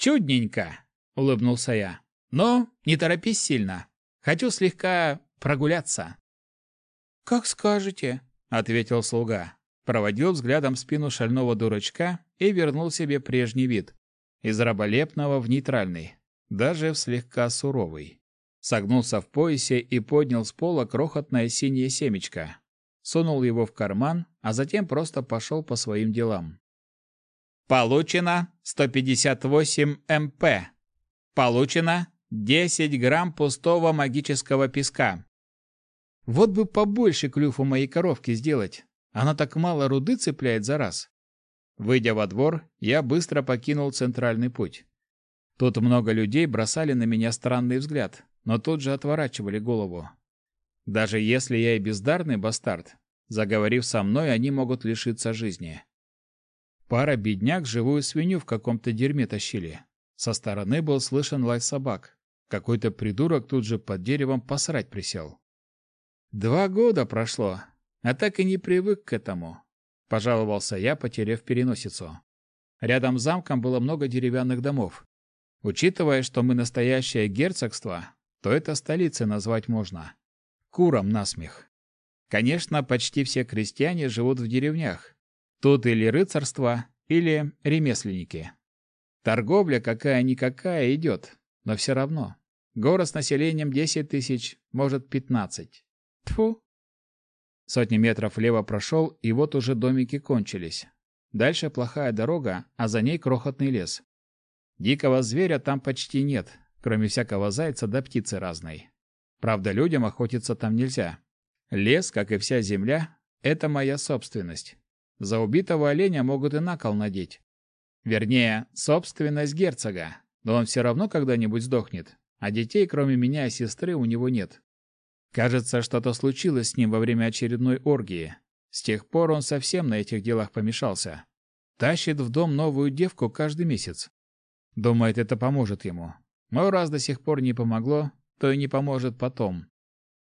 Чудненько, улыбнулся я. Но не торопись сильно. Хочу слегка прогуляться. Как скажете, ответил слуга. Проводил взглядом спину шального дурачка и вернул себе прежний вид. Из раболепного в нейтральный, даже в слегка суровый. Согнулся в поясе и поднял с пола крохотное синее семечко. Сунул его в карман, а затем просто пошел по своим делам. Получено 158 МП. Получено 10 грамм пустого магического песка. Вот бы побольше клюв у моей коровки сделать. Она так мало руды цепляет за раз. Выйдя во двор, я быстро покинул центральный путь. Тут много людей бросали на меня странный взгляд, но тут же отворачивали голову. Даже если я и бездарный бастард, заговорив со мной, они могут лишиться жизни. Пара бедняк живую свинью в каком-то дерьме тащили. Со стороны был слышен лай собак. Какой-то придурок тут же под деревом посрать присел. Два года прошло, а так и не привык к этому, пожаловался я, потеряв переносицу. Рядом с замком было много деревянных домов. Учитывая, что мы настоящее герцогство, то это столицей назвать можно. Куром насмех. Конечно, почти все крестьяне живут в деревнях, Тут или рыцарство, или ремесленники. Торговля какая-никакая идет, но все равно. Город с населением 10 тысяч, может 15. Тфу. Сотни метров влево прошел, и вот уже домики кончились. Дальше плохая дорога, а за ней крохотный лес. Дикого зверя там почти нет, кроме всякого зайца да птицы разной. Правда, людям охотиться там нельзя. Лес, как и вся земля, это моя собственность. За убитого оленя могут и на кол надеть. Вернее, собственность герцога, но он все равно когда-нибудь сдохнет, а детей, кроме меня и сестры, у него нет. Кажется, что-то случилось с ним во время очередной оргии. С тех пор он совсем на этих делах помешался. Тащит в дом новую девку каждый месяц. Думает, это поможет ему. Но раз до сих пор не помогло, то и не поможет потом.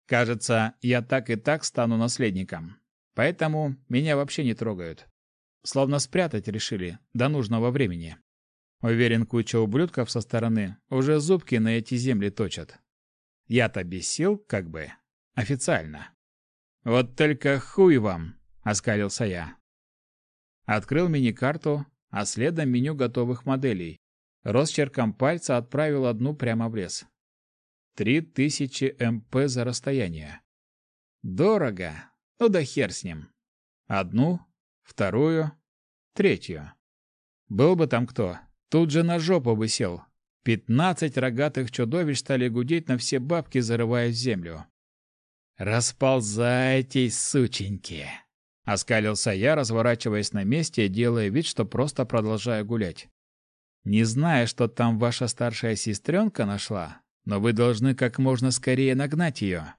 Кажется, я так и так стану наследником. Поэтому меня вообще не трогают. Словно спрятать решили до нужного времени. Уверен, куча ублюдков со стороны уже зубки на эти земли точат. Я-то бесил, как бы, официально. Вот только хуй вам, оскалился я. Открыл мини-карту, а следом меню готовых моделей. Росчерком пальца отправил одну прямо в лес. Три тысячи МП за расстояние. Дорого, ну да хер с ним. Одну, вторую, третью. Был бы там кто, тут же на жопу бы сел. Пятнадцать рогатых чудовищ стали гудеть на все бабки, зарывая в землю. «Расползайтесь, сученьки!» Оскалился я, разворачиваясь на месте делая вид, что просто продолжаю гулять. «Не зная, что там ваша старшая сестренка нашла, но вы должны как можно скорее нагнать ее.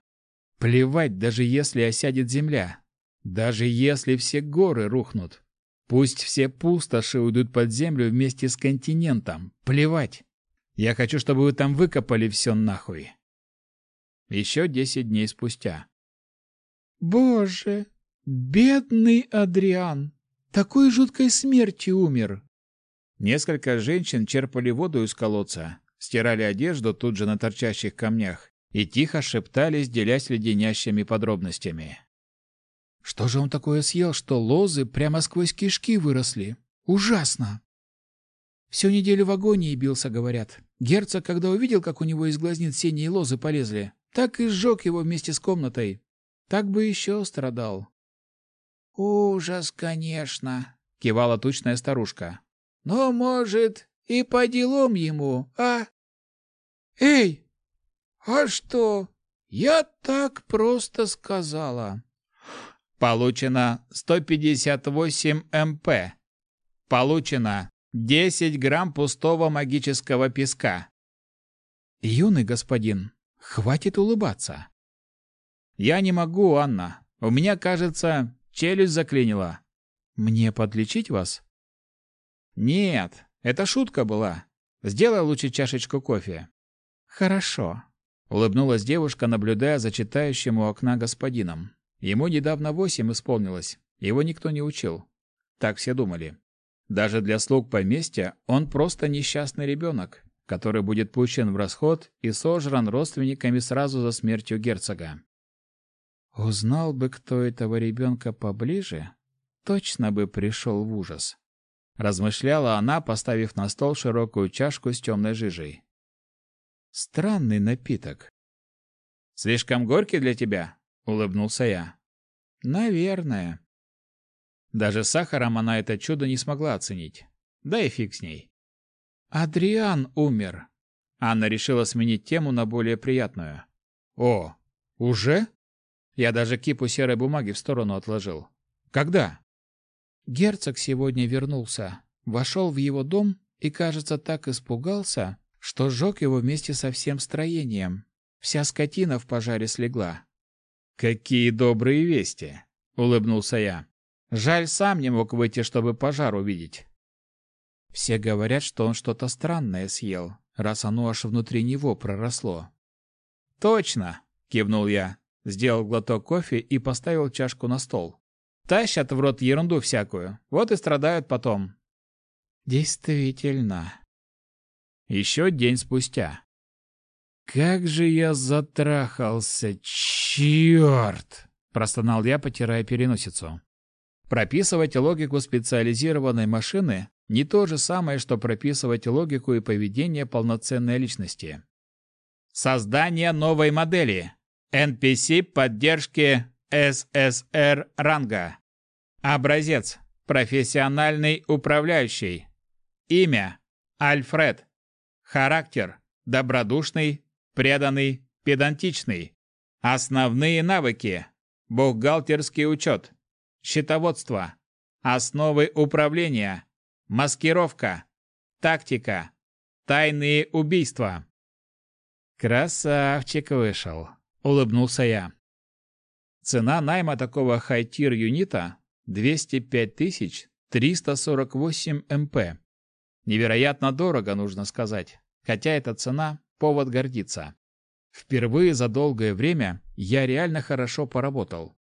Плевать, даже если осядет земля. Даже если все горы рухнут. Пусть все пустоши уйдут под землю вместе с континентом. Плевать. Я хочу, чтобы вы там выкопали все нахуй. Еще десять дней спустя. Боже, бедный Адриан. Такой жуткой смертью умер. Несколько женщин черпали воду из колодца, стирали одежду тут же на торчащих камнях и тихо шептались, делясь леденящими подробностями. Что же он такое съел, что лозы прямо сквозь кишки выросли? Ужасно! Всю неделю в агонии бился, говорят. Герцог, когда увидел, как у него из глазниц синие лозы полезли, так и сжег его вместе с комнатой. Так бы еще страдал. «Ужас, конечно», — кивала тучная старушка. «Но, может, и по делам ему, а?» «Эй, а что? Я так просто сказала. Получено 158 МП. Получено 10 грамм пустого магического песка. Юный господин, хватит улыбаться. Я не могу, Анна. У меня, кажется, челюсть заклинила. Мне подлечить вас? Нет, это шутка была. Сделай лучше чашечку кофе. Хорошо. Улыбнулась девушка, наблюдая за читающим у окна господином. Ему недавно восемь исполнилось. Его никто не учил. Так все думали. Даже для слуг поместья он просто несчастный ребенок, который будет пущен в расход и сожран родственниками сразу за смертью герцога. Узнал бы кто этого ребенка поближе, точно бы пришел в ужас. Размышляла она, поставив на стол широкую чашку с темной жижей. Странный напиток. Слишком горький для тебя? улыбнулся я. Наверное. Даже сахаром она это чудо не смогла оценить. Да и фиг с ней. Адриан умер. Анна решила сменить тему на более приятную. О, уже? Я даже кипу серой бумаги в сторону отложил. Когда? Герцог сегодня вернулся, вошел в его дом и, кажется, так испугался, что сжег его вместе со всем строением. Вся скотина в пожаре слегла. «Какие добрые вести!» — улыбнулся я. «Жаль, сам не мог выйти, чтобы пожар увидеть». Все говорят, что он что-то странное съел, раз оно аж внутри него проросло. «Точно!» — кивнул я, сделал глоток кофе и поставил чашку на стол. Тащат в рот ерунду всякую. Вот и страдают потом. Действительно. Еще день спустя. Как же я затрахался, черт! Простонал я, потирая переносицу. Прописывать логику специализированной машины не то же самое, что прописывать логику и поведение полноценной личности. Создание новой модели. NPC поддержки ССР ранга. Образец. Профессиональный управляющий. Имя. Альфред. Характер. Добродушный, преданный, педантичный. Основные навыки. Бухгалтерский учет. Счетоводство. Основы управления. Маскировка. Тактика. Тайные убийства. Красавчик вышел, улыбнулся я. Цена найма такого high-tier юнита 205 348 МП. Невероятно дорого, нужно сказать, хотя эта цена – повод гордиться. Впервые за долгое время я реально хорошо поработал.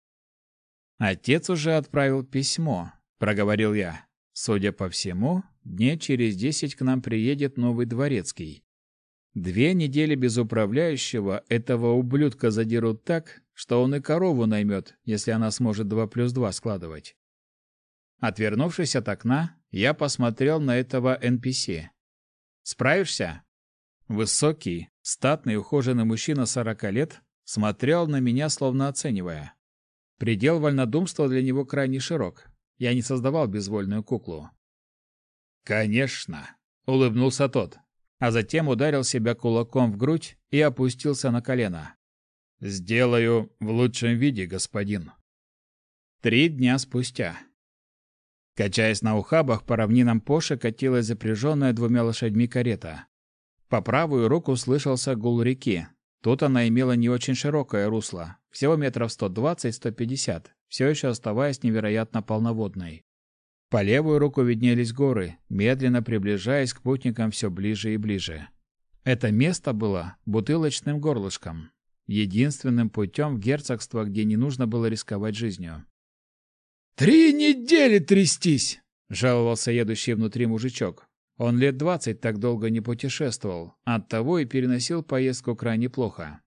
Отец уже отправил письмо, проговорил я. Судя по всему, дней через десять к нам приедет новый дворецкий. Две недели без управляющего этого ублюдка задерут так, что он и корову наймет, если она сможет два плюс два складывать. Отвернувшись от окна, я посмотрел на этого NPC. «Справишься?» Высокий, статный, ухоженный мужчина сорока лет смотрел на меня, словно оценивая. Предел вольнодумства для него крайне широк. Я не создавал безвольную куклу. «Конечно!» — улыбнулся тот, а затем ударил себя кулаком в грудь и опустился на колено. Сделаю в лучшем виде, господин. Три дня спустя. Качаясь на ухабах, по равнинам Поши катилась запряженная двумя лошадьми карета. По правую руку слышался гул реки. Тут она имела не очень широкое русло, всего метров 120-150, все еще оставаясь невероятно полноводной. По левую руку виднелись горы, медленно приближаясь к путникам все ближе и ближе. Это место было бутылочным горлышком, единственным путем в герцогство, где не нужно было рисковать жизнью. «Три недели трястись!» — жаловался едущий внутри мужичок. Он лет двадцать так долго не путешествовал, оттого и переносил поездку крайне плохо.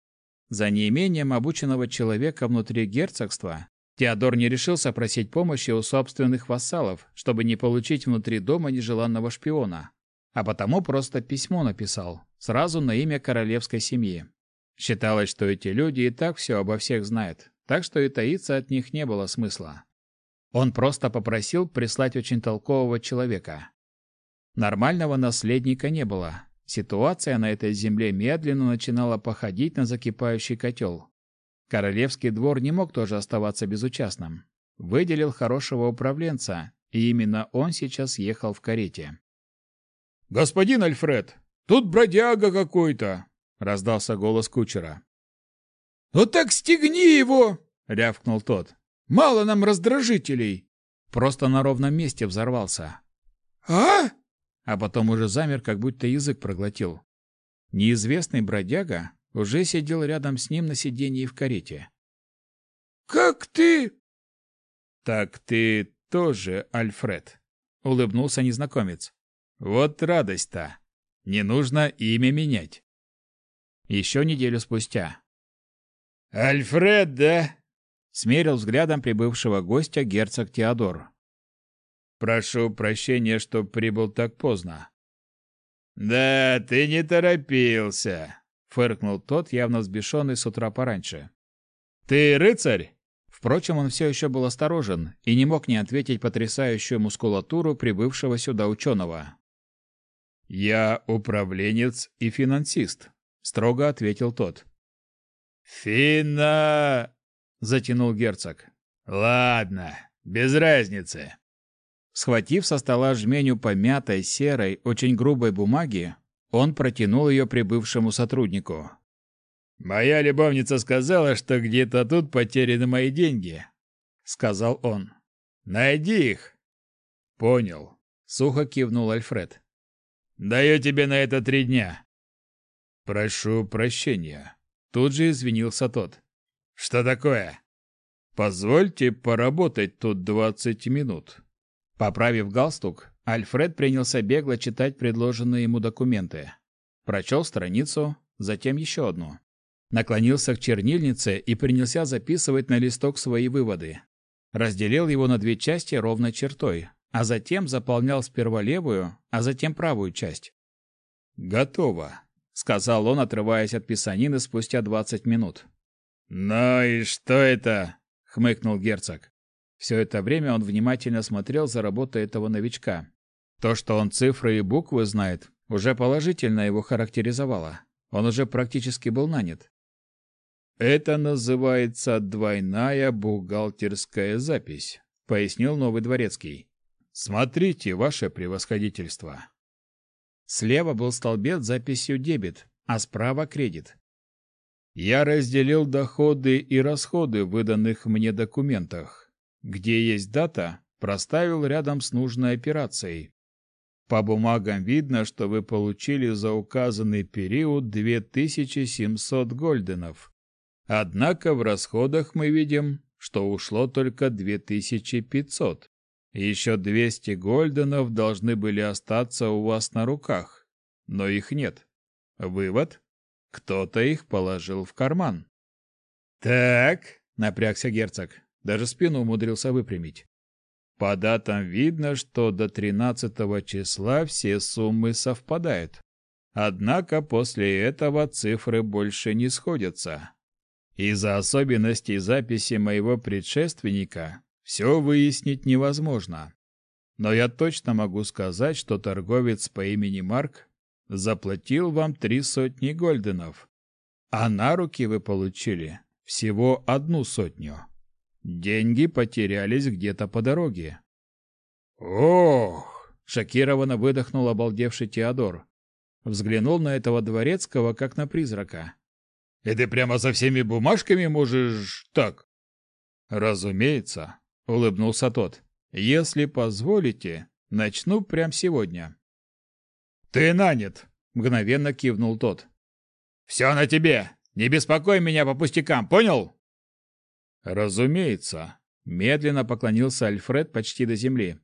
За неимением обученного человека внутри герцогства Теодор не решился просить помощи у собственных вассалов, чтобы не получить внутри дома нежеланного шпиона, а потому просто письмо написал, сразу на имя королевской семьи. Считалось, что эти люди и так все обо всех знают, так что и таиться от них не было смысла. Он просто попросил прислать очень толкового человека. Нормального наследника не было. Ситуация на этой земле медленно начинала походить на закипающий котел. Королевский двор не мог тоже оставаться безучастным. Выделил хорошего управленца, и именно он сейчас ехал в карете. «Господин Альфред, тут бродяга какой-то!» — раздался голос кучера. «Ну так стегни его!» — рявкнул тот. «Мало нам раздражителей!» Просто на ровном месте взорвался. «А?» А потом уже замер, как будто язык проглотил. Неизвестный бродяга уже сидел рядом с ним на сиденье в карете. «Как ты?» «Так ты тоже, Альфред», — улыбнулся незнакомец. Вот радость-то. Не нужно имя менять. Еще неделю спустя. Альфред, да? Смерил взглядом прибывшего гостя герцог Теодор. Прошу прощения, что прибыл так поздно. Да, ты не торопился, фыркнул тот, явно взбешенный с утра пораньше. Ты рыцарь? Впрочем, он все еще был осторожен и не мог не ответить потрясающую мускулатуру прибывшего сюда ученого. «Я управленец и финансист», — строго ответил тот. «Фина...» — затянул герцог. «Ладно, без разницы». Схватив со стола жменю помятой, серой, очень грубой бумаги, он протянул ее прибывшему сотруднику. «Моя любовница сказала, что где-то тут потеряны мои деньги», — сказал он. «Найди их». «Понял», — сухо кивнул Альфред. «Даю тебе на это три дня». «Прошу прощения», — тут же извинился тот. «Что такое?» «Позвольте поработать тут двадцать минут». Поправив галстук, Альфред принялся бегло читать предложенные ему документы. Прочел страницу, затем еще одну наклонился к чернильнице и принялся записывать на листок свои выводы. Разделил его на две части ровной чертой, а затем заполнял сперва левую, а затем правую часть. «Готово», — сказал он, отрываясь от писанины спустя двадцать минут. «Ну и что это?» — хмыкнул герцог. Все это время он внимательно смотрел за работой этого новичка. То, что он цифры и буквы знает, уже положительно его характеризовало. Он уже практически был нанят. Это называется двойная бухгалтерская запись, пояснил новый дворецкий. Смотрите, ваше превосходительство. Слева был столбец с записью дебет, а справа кредит. Я разделил доходы и расходы в выданных мне документах. Где есть дата, проставил рядом с нужной операцией. По бумагам видно, что вы получили за указанный период 2700 гольденов. Однако в расходах мы видим, что ушло только 2500. Еще 200 гольденов должны были остаться у вас на руках, но их нет. Вывод? Кто-то их положил в карман. Так, напрягся герцог, даже спину умудрился выпрямить. По датам видно, что до 13 числа все суммы совпадают. Однако после этого цифры больше не сходятся. Из-за особенностей записи моего предшественника все выяснить невозможно. Но я точно могу сказать, что торговец по имени Марк заплатил вам три сотни гольденов, а на руки вы получили всего одну сотню. Деньги потерялись где-то по дороге. Ох! шокированно выдохнул обалдевший Теодор. Взглянул на этого дворецкого как на призрака. И ты прямо со всеми бумажками можешь так? Разумеется, улыбнулся тот. Если позволите, начну прямо сегодня. Ты нанят, мгновенно кивнул тот. Все на тебе. Не беспокой меня по пустякам, понял? Разумеется, медленно поклонился Альфред почти до земли.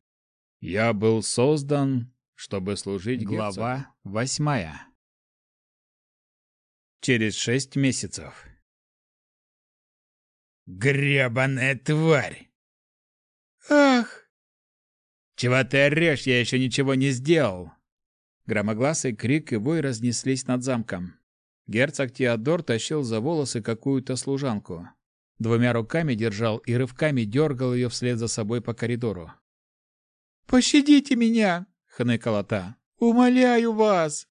Я был создан, чтобы служить Глава восьмая через шесть месяцев. «Гребаная тварь!» «Ах!» «Чего ты орешь? Я еще ничего не сделал!» Громогласый крик и вой разнеслись над замком. Герцог Теодор тащил за волосы какую-то служанку. Двумя руками держал и рывками дергал ее вслед за собой по коридору. «Пощадите меня!» — хныкала та. «Умоляю вас!»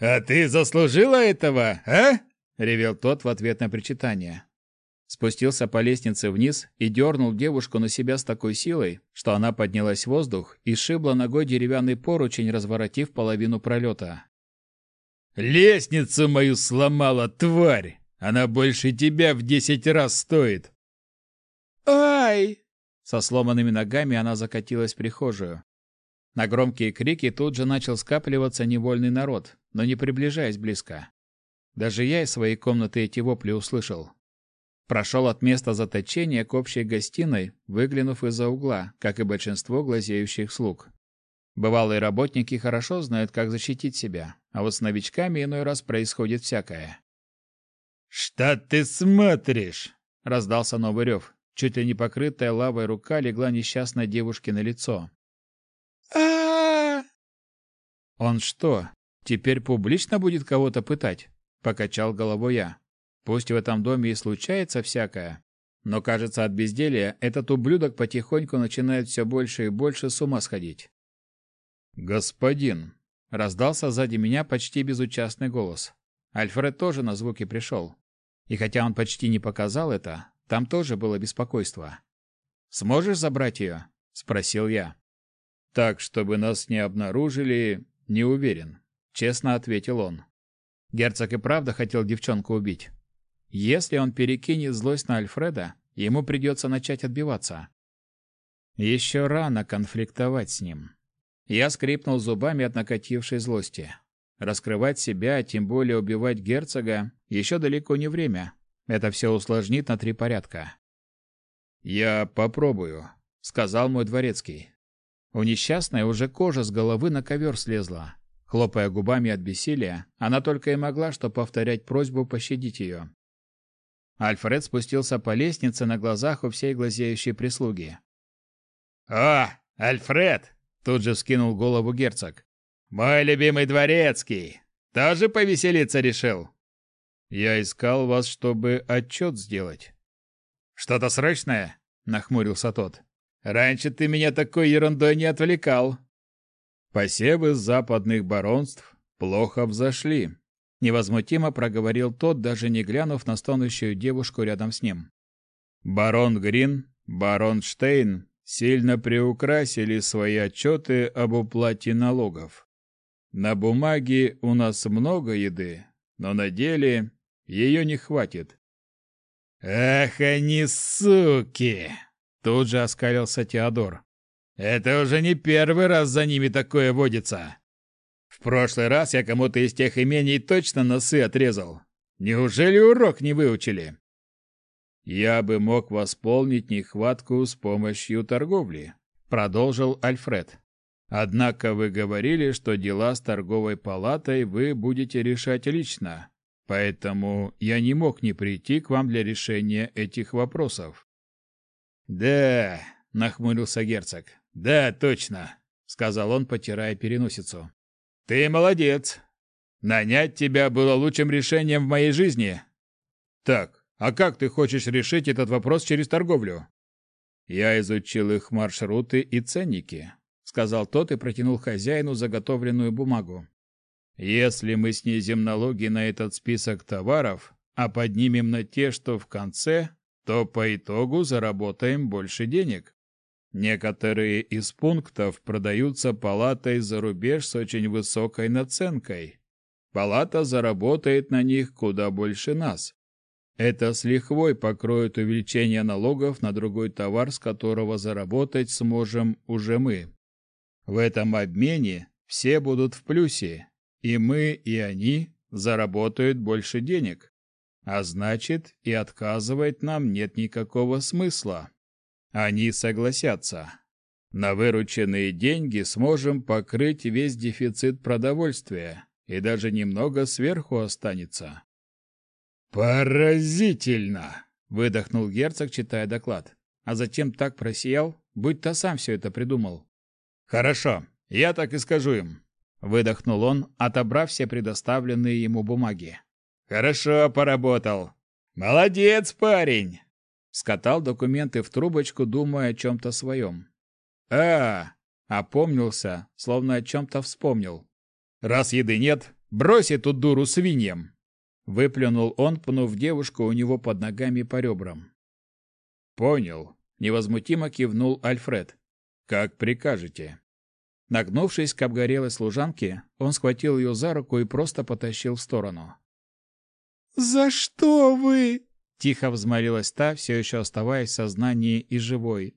«А ты заслужила этого, а?» — ревел тот в ответ на причитание. Спустился по лестнице вниз и дернул девушку на себя с такой силой, что она поднялась в воздух и шибла ногой деревянный поручень, разворотив половину пролета. «Лестницу мою сломала, тварь! Она больше тебя в десять раз стоит!» «Ай!» Со сломанными ногами она закатилась в прихожую. На громкие крики тут же начал скапливаться невольный народ, но не приближаясь близко. Даже я из своей комнаты эти вопли услышал. Прошел от места заточения к общей гостиной, выглянув из-за угла, как и большинство глазеющих слуг. Бывалые работники хорошо знают, как защитить себя, а вот с новичками иной раз происходит всякое. «Что ты смотришь?» — раздался новый рев. Чуть ли не покрытая лавой рука легла несчастной девушке на лицо. а «Он что, теперь публично будет кого-то пытать?» — покачал головой я. Пусть в этом доме и случается всякое, но, кажется, от безделья этот ублюдок потихоньку начинает все больше и больше с ума сходить. «Господин!» — раздался сзади меня почти безучастный голос. Альфред тоже на звуки пришел. И хотя он почти не показал это, там тоже было беспокойство. «Сможешь забрать ее?» — спросил я. «Так, чтобы нас не обнаружили, не уверен», — честно ответил он. Герцог и правда хотел девчонку убить. Если он перекинет злость на Альфреда, ему придется начать отбиваться. Еще рано конфликтовать с ним. Я скрипнул зубами от накатившей злости. Раскрывать себя, а тем более убивать герцога, еще далеко не время. Это все усложнит на три порядка. «Я попробую», — сказал мой дворецкий. У несчастной уже кожа с головы на ковер слезла. Хлопая губами от бессилия, она только и могла что повторять просьбу пощадить ее. Альфред спустился по лестнице на глазах у всей глазеющей прислуги. «О, Альфред!» — тут же скинул голову герцог. «Мой любимый дворецкий! Тоже повеселиться решил?» «Я искал вас, чтобы отчет сделать». «Что-то срочное?» — нахмурился тот. «Раньше ты меня такой ерундой не отвлекал». Посевы западных баронств плохо взошли, невозмутимо проговорил тот, даже не глянув на стонущую девушку рядом с ним. Барон Грин, барон Штейн сильно приукрасили свои отчеты об уплате налогов. На бумаге у нас много еды, но на деле ее не хватит. «Ах, они суки!» — тут же оскалился Теодор. «Это уже не первый раз за ними такое водится. В прошлый раз я кому-то из тех имений точно носы отрезал. Неужели урок не выучили? Я бы мог восполнить нехватку с помощью торговли, продолжил Альфред. Однако вы говорили, что дела с торговой палатой вы будете решать лично. Поэтому я не мог не прийти к вам для решения этих вопросов. Да, нахмурился герцог. Да, точно, сказал он, потирая переносицу. Ты молодец. Нанять тебя было лучшим решением в моей жизни. Так, а как ты хочешь решить этот вопрос через торговлю? Я изучил их маршруты и ценники, сказал тот и протянул хозяину заготовленную бумагу. Если мы снизим налоги на этот список товаров, а поднимем на те, что в конце, то по итогу заработаем больше денег. Некоторые из пунктов продаются палатой за рубеж с очень высокой наценкой. Палата заработает на них куда больше нас. Это с лихвой покроет увеличение налогов на другой товар, с которого заработать сможем уже мы. В этом обмене все будут в плюсе, и мы, и они заработают больше денег. А значит, и отказывать нам нет никакого смысла. Они согласятся. На вырученные деньги сможем покрыть весь дефицит продовольствия, и даже немного сверху останется. Поразительно, выдохнул герцог, читая доклад, а затем так просиял, будто сам все это придумал. Хорошо, я так и скажу им, выдохнул он, отобрав все предоставленные ему бумаги. Хорошо поработал. Молодец, парень. Скатал документы в трубочку, думая о чем-то своем. а Опомнился, словно о чем-то вспомнил. «Раз еды нет, брось эту дуру свиньям!» Выплюнул он, пнув девушку у него под ногами по ребрам. «Понял», — невозмутимо кивнул Альфред. «Как прикажете». Нагнувшись к обгорелой служанке, он схватил ее за руку и просто потащил в сторону. «За что вы?» Тихо взмолилась та, все еще оставаясь в сознании и живой.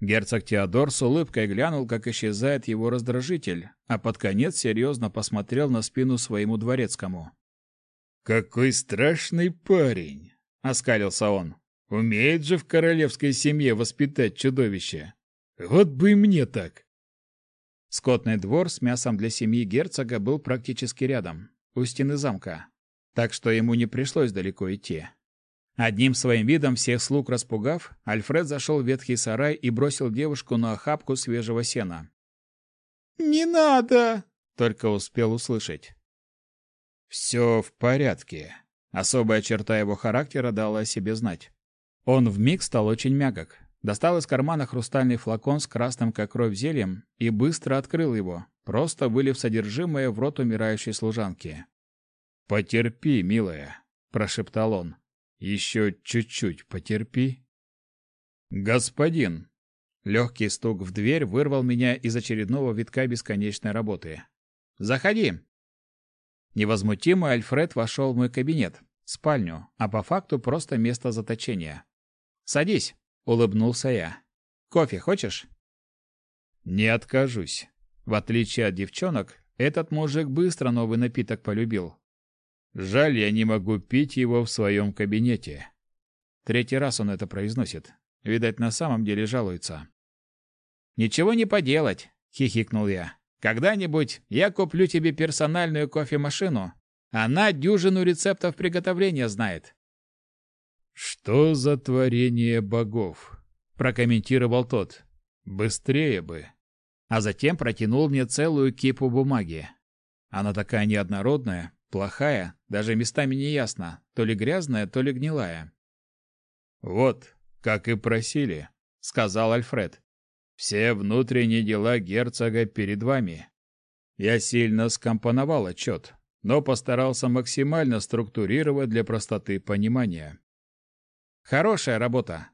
Герцог Теодор с улыбкой глянул, как исчезает его раздражитель, а под конец серьезно посмотрел на спину своему дворецкому. «Какой страшный парень!» — оскалился он. «Умеет же в королевской семье воспитать чудовище. Вот бы и мне так!» Скотный двор с мясом для семьи герцога был практически рядом, у стены замка, так что ему не пришлось далеко идти. Одним своим видом всех слуг распугав, Альфред зашел в ветхий сарай и бросил девушку на охапку свежего сена. «Не надо!» — только успел услышать. «Все в порядке». Особая черта его характера дала о себе знать. Он вмиг стал очень мягок, достал из кармана хрустальный флакон с красным как кровь зельем и быстро открыл его, просто вылив содержимое в рот умирающей служанки. «Потерпи, милая», — прошептал он. «Еще чуть-чуть потерпи». «Господин!» Легкий стук в дверь вырвал меня из очередного витка бесконечной работы. «Заходи!» Невозмутимый Альфред вошел в мой кабинет, спальню, а по факту просто место заточения. «Садись», — улыбнулся я. «Кофе хочешь?» «Не откажусь. В отличие от девчонок, этот мужик быстро новый напиток полюбил. Жаль, я не могу пить его в своем кабинете». Третий раз он это произносит. Видать, на самом деле жалуется. «Ничего не поделать», — хихикнул я. Когда-нибудь я куплю тебе персональную кофемашину. Она дюжину рецептов приготовления знает. Что за творение богов? прокомментировал тот. Быстрее бы. А затем протянул мне целую кипу бумаги. Она такая неоднородная, плохая, даже местами не ясно, то ли грязная, то ли гнилая. Вот, как и просили, сказал Альфред. Все внутренние дела герцога перед вами. Я сильно скомпоновал отчет, но постарался максимально структурировать для простоты понимания. Хорошая работа.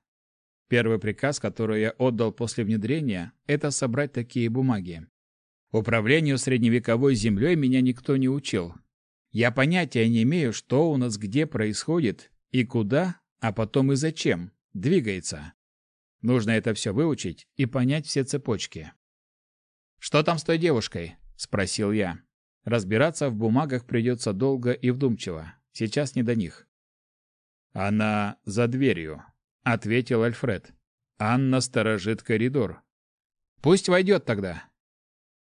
Первый приказ, который я отдал после внедрения, это собрать такие бумаги. Управлению средневековой землей меня никто не учил. Я понятия не имею, что у нас где происходит и куда, а потом и зачем двигается. Нужно это все выучить и понять все цепочки. «Что там с той девушкой?» – спросил я. Разбираться в бумагах придется долго и вдумчиво. Сейчас не до них. «Она за дверью», — ответил Альфред. «Анна сторожит коридор». «Пусть войдет тогда».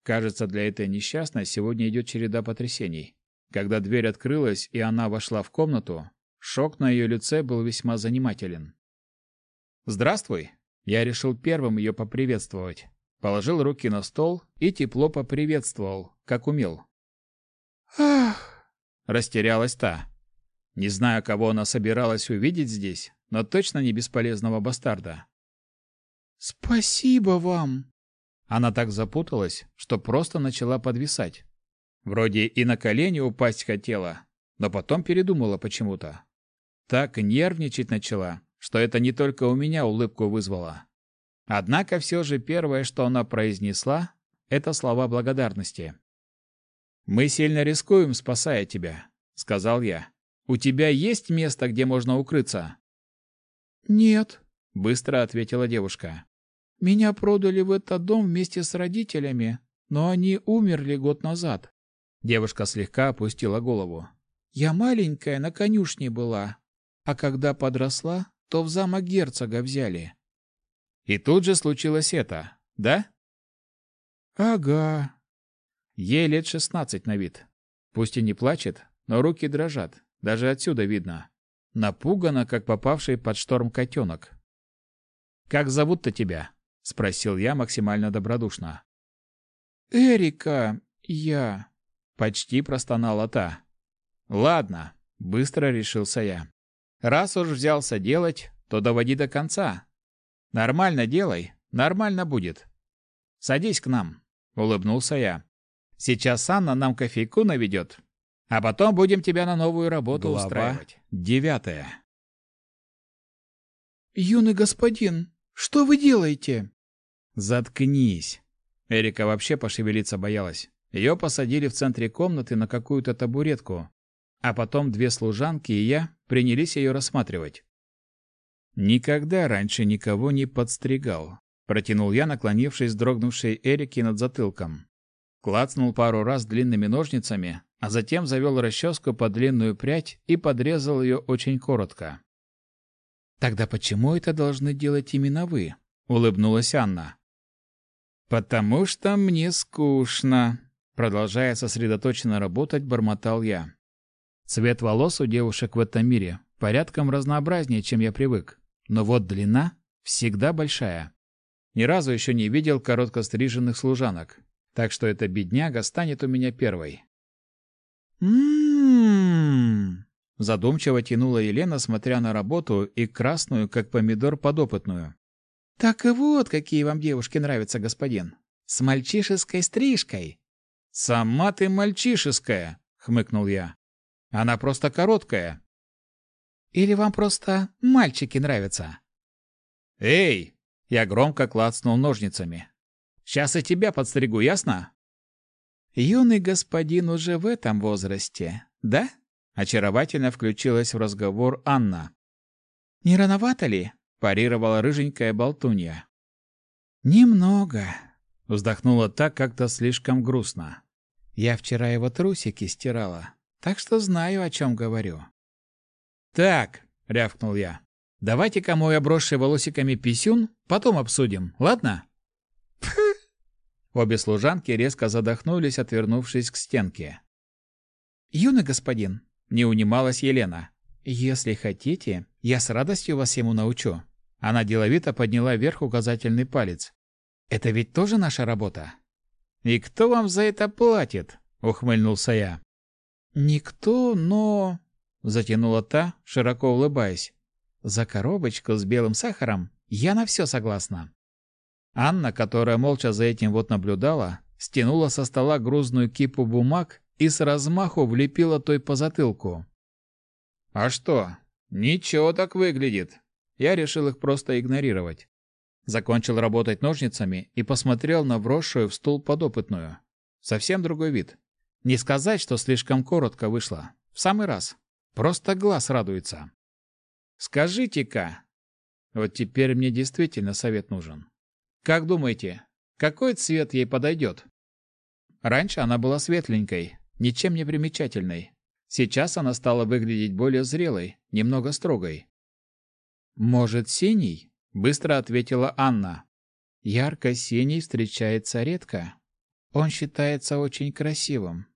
Кажется, для этой несчастной сегодня идет череда потрясений. Когда дверь открылась и она вошла в комнату, шок на ее лице был весьма занимателен. «Здравствуй!» Я решил первым ее поприветствовать. Положил руки на стол и тепло поприветствовал, как умел. «Ах!» — растерялась та. Не знаю, кого она собиралась увидеть здесь, но точно не бесполезного бастарда. «Спасибо вам!» Она так запуталась, что просто начала подвисать. Вроде и на колени упасть хотела, но потом передумала почему-то. Так нервничать начала, что это не только у меня улыбку вызвало. Однако все же первое, что она произнесла, это слова благодарности. «Мы сильно рискуем, спасая тебя», — сказал я. «У тебя есть место, где можно укрыться?» «Нет», — быстро ответила девушка. «Меня продали в этот дом вместе с родителями, но они умерли год назад». Девушка слегка опустила голову. «Я маленькая, на конюшне была, а когда подросла, то в замок герцога взяли. И тут же случилось это, да? Ага. Ей лет шестнадцать на вид. Пусть и не плачет, но руки дрожат, даже отсюда видно. Напугана, как попавший под шторм котенок. «Как зовут-то тебя?» — спросил я максимально добродушно. «Эрика, я...» — почти простонала та. «Ладно», — быстро решился я. Раз уж взялся делать, то доводи до конца. Нормально делай, нормально будет. Садись к нам, улыбнулся я. Сейчас Анна нам кофейку наведет, а потом будем тебя на новую работу Глава устраивать. Девятая. Юный господин, что вы делаете? Заткнись. Эрика вообще пошевелиться боялась. Ее посадили в центре комнаты на какую-то табуретку, а потом две служанки и я принялись ее рассматривать. «Никогда раньше никого не подстригал», — протянул я, наклонившись дрогнувшей Эрике над затылком. Клацнул пару раз длинными ножницами, а затем завел расческу под длинную прядь и подрезал ее очень коротко. «Тогда почему это должны делать именно вы?» — улыбнулась Анна. «Потому что мне скучно», — продолжая сосредоточенно работать, бормотал я. Цвет волос у девушек в этом мире порядком разнообразнее, чем я привык, но вот длина всегда большая. Ни разу еще не видел коротко стриженных служанок, так что эта бедняга станет у меня первой. «М-м-м!» Задумчиво тянула Елена, смотря на работу и красную, как помидор, подопытную. «Так и вот, какие вам девушки нравятся, господин. С мальчишеской стрижкой». «Сама ты мальчишеская!» — хмыкнул я. «Она просто короткая». «Или вам просто мальчики нравятся?» «Эй!» — я громко клацнул ножницами. «Сейчас и тебя подстригу, ясно?» «Юный господин уже в этом возрасте, да?» Очаровательно включилась в разговор Анна. «Не рановато ли?» – парировала рыженькая болтунья. «Немного», – вздохнула так как-то слишком грустно. «Я вчера его трусики стирала, так что знаю, о чем говорю». «Так», — рявкнул я, — «давайте-ка мой обросший волосиками писюн потом обсудим, ладно?» Обе служанки резко задохнулись, отвернувшись к стенке. «Юный господин, не унималась Елена. «Если хотите, я с радостью вас ему научу». Она деловито подняла вверх указательный палец. «Это ведь тоже наша работа?» «И кто вам за это платит?» — ухмыльнулся я. «Никто, но...» — затянула та, широко улыбаясь. «За коробочку с белым сахаром я на все согласна». Анна, которая молча за этим вот наблюдала, стянула со стола грузную кипу бумаг и с размаху влепила той по затылку. «А что? Ничего так выглядит!» Я решил их просто игнорировать. Закончил работать ножницами и посмотрел на вросшую в стул подопытную. Совсем другой вид. Не сказать, что слишком коротко вышло. В самый раз. Просто глаз радуется. «Скажите-ка!» Вот теперь мне действительно совет нужен. Как думаете, какой цвет ей подойдет? Раньше она была светленькой, ничем не примечательной. Сейчас она стала выглядеть более зрелой, немного строгой. «Может, синий?» — быстро ответила Анна. «Ярко-синий встречается редко. Он считается очень красивым.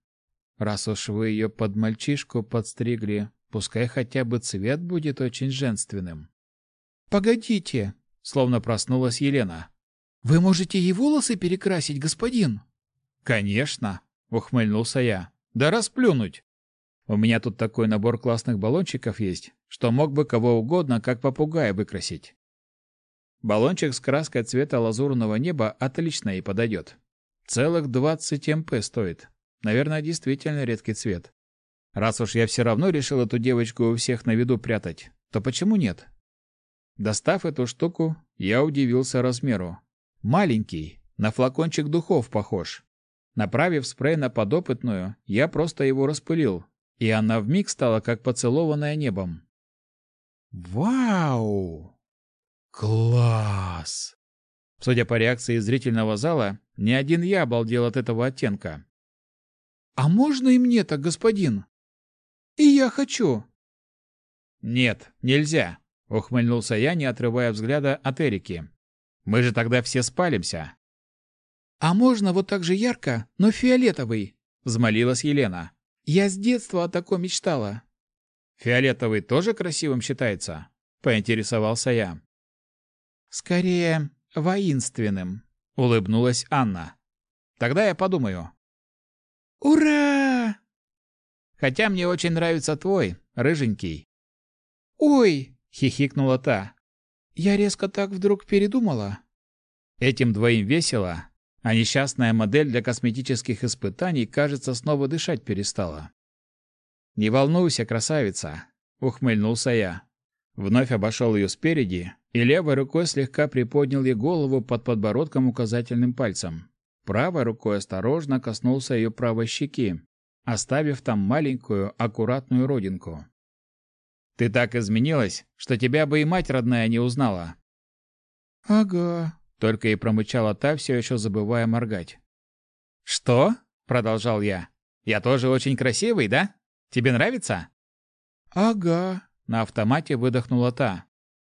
Раз уж вы ее под мальчишку подстригли, пускай хотя бы цвет будет очень женственным». «Погодите!» — словно проснулась Елена. «Вы можете ей волосы перекрасить, господин?» «Конечно!» — ухмыльнулся я. Да расплюнуть. У меня тут такой набор классных баллончиков есть, что мог бы кого угодно, как попугая, выкрасить. Баллончик с краской цвета лазурного неба отлично ей подойдет. Целых 20 МП стоит. Наверное, действительно редкий цвет. Раз уж я все равно решил эту девочку у всех на виду прятать, то почему нет? Достав эту штуку, я удивился размеру. Маленький, на флакончик духов похож. Направив спрей на подопытную, я просто его распылил, и она вмиг стала как поцелованная небом. Вау! Класс! Судя по реакции зрительного зала, не один я обалдел от этого оттенка. А можно и мне так, господин? И я хочу. Нет, нельзя, ухмыльнулся я, не отрывая взгляда от Эрики. Мы же тогда все спалимся. «А можно вот так же ярко, но фиолетовый?» — взмолилась Елена. «Я с детства о таком мечтала». «Фиолетовый тоже красивым считается?» — поинтересовался я. «Скорее, воинственным», — улыбнулась Анна. «Тогда я подумаю». «Ура!» «Хотя мне очень нравится твой, рыженький». «Ой!» — хихикнула та. «Я резко так вдруг передумала». Этим двоим весело, а несчастная модель для косметических испытаний, кажется, снова дышать перестала. «Не волнуйся, красавица!» — ухмыльнулся я. Вновь обошел ее спереди и левой рукой слегка приподнял ей голову под подбородком указательным пальцем. Правой рукой осторожно коснулся ее правой щеки, оставив там маленькую, аккуратную родинку. «Ты так изменилась, что тебя бы и мать родная не узнала». «Ага», только и промычала та, все еще забывая моргать. «Что?» — продолжал я. Я тоже очень красивый, да? Тебе нравится?» «Ага», — на автомате выдохнула та,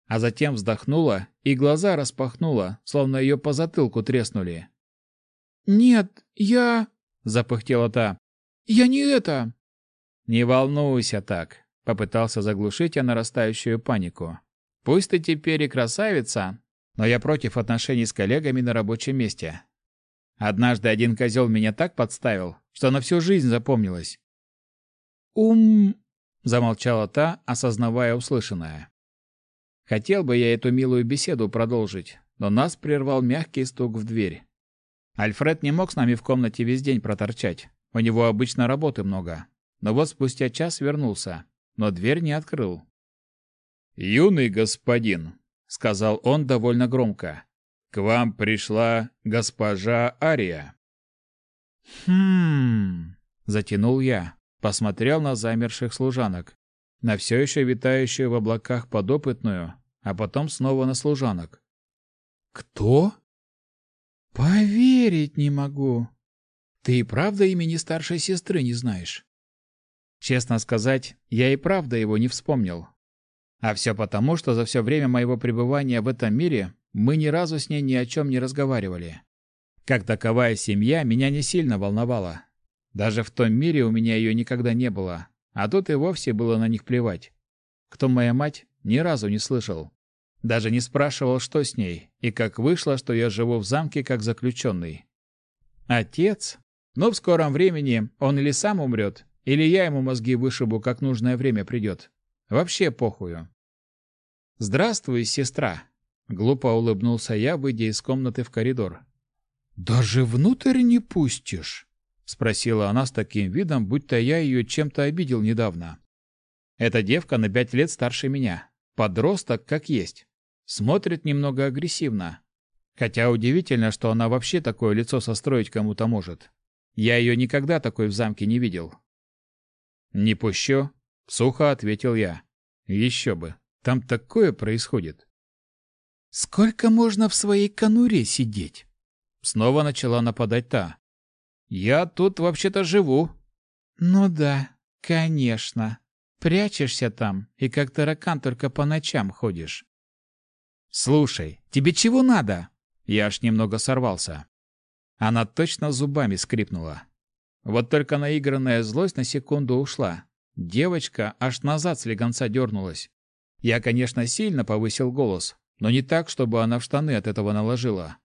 а затем вздохнула и глаза распахнула, словно ее по затылку треснули. «Нет, я...» — запыхтела та. «Я не это!» «Не волнуйся так», — попытался заглушить я нарастающую панику. «Пусть ты теперь и красавица, но я против отношений с коллегами на рабочем месте. Однажды один козел меня так подставил, что на всю жизнь запомнилось. «Ум...» — замолчала та, осознавая услышанное. Хотел бы я эту милую беседу продолжить, но нас прервал мягкий стук в дверь. Альфред не мог с нами в комнате весь день проторчать. У него обычно работы много. Но вот спустя час вернулся, но дверь не открыл. «Юный господин», — сказал он довольно громко, к вам пришла госпожа Ария. Хм, затянул я, посмотрел на замерших служанок, на все еще витающую в облаках подопытную, а потом снова на служанок. Кто? Поверить не могу. Ты и правда имени старшей сестры не знаешь? Честно сказать, я и правда его не вспомнил. А все потому, что за все время моего пребывания в этом мире мы ни разу с ней ни о чем не разговаривали. Как таковая семья меня не сильно волновала. Даже в том мире у меня ее никогда не было, а тут и вовсе было на них плевать. Кто моя мать, ни разу не слышал. Даже не спрашивал, что с ней, и как вышло, что я живу в замке как заключенный. Отец? Ну, в скором времени он или сам умрет, или я ему мозги вышибу, как нужное время придет. Вообще похую. «Здравствуй, сестра!» Глупо улыбнулся я, выйдя из комнаты в коридор. «Даже внутрь не пустишь?» — спросила она с таким видом, будто я ее чем-то обидел недавно. Эта девка на пять лет старше меня. Подросток как есть. Смотрит немного агрессивно. Хотя удивительно, что она вообще такое лицо состроить кому-то может. Я ее никогда такой в замке не видел. «Не пущу», — сухо ответил я. «Еще бы. Там такое происходит». «Сколько можно в своей конуре сидеть?» Снова начала нападать та. «Я тут вообще-то живу». «Ну да, конечно. Прячешься там и как таракан только по ночам ходишь». «Слушай, тебе чего надо?» Я аж немного сорвался. Она точно зубами скрипнула. Вот только наигранная злость на секунду ушла. Девочка аж назад с легонца дернулась. Я, конечно, сильно повысил голос, но не так, чтобы она в штаны от этого наложила.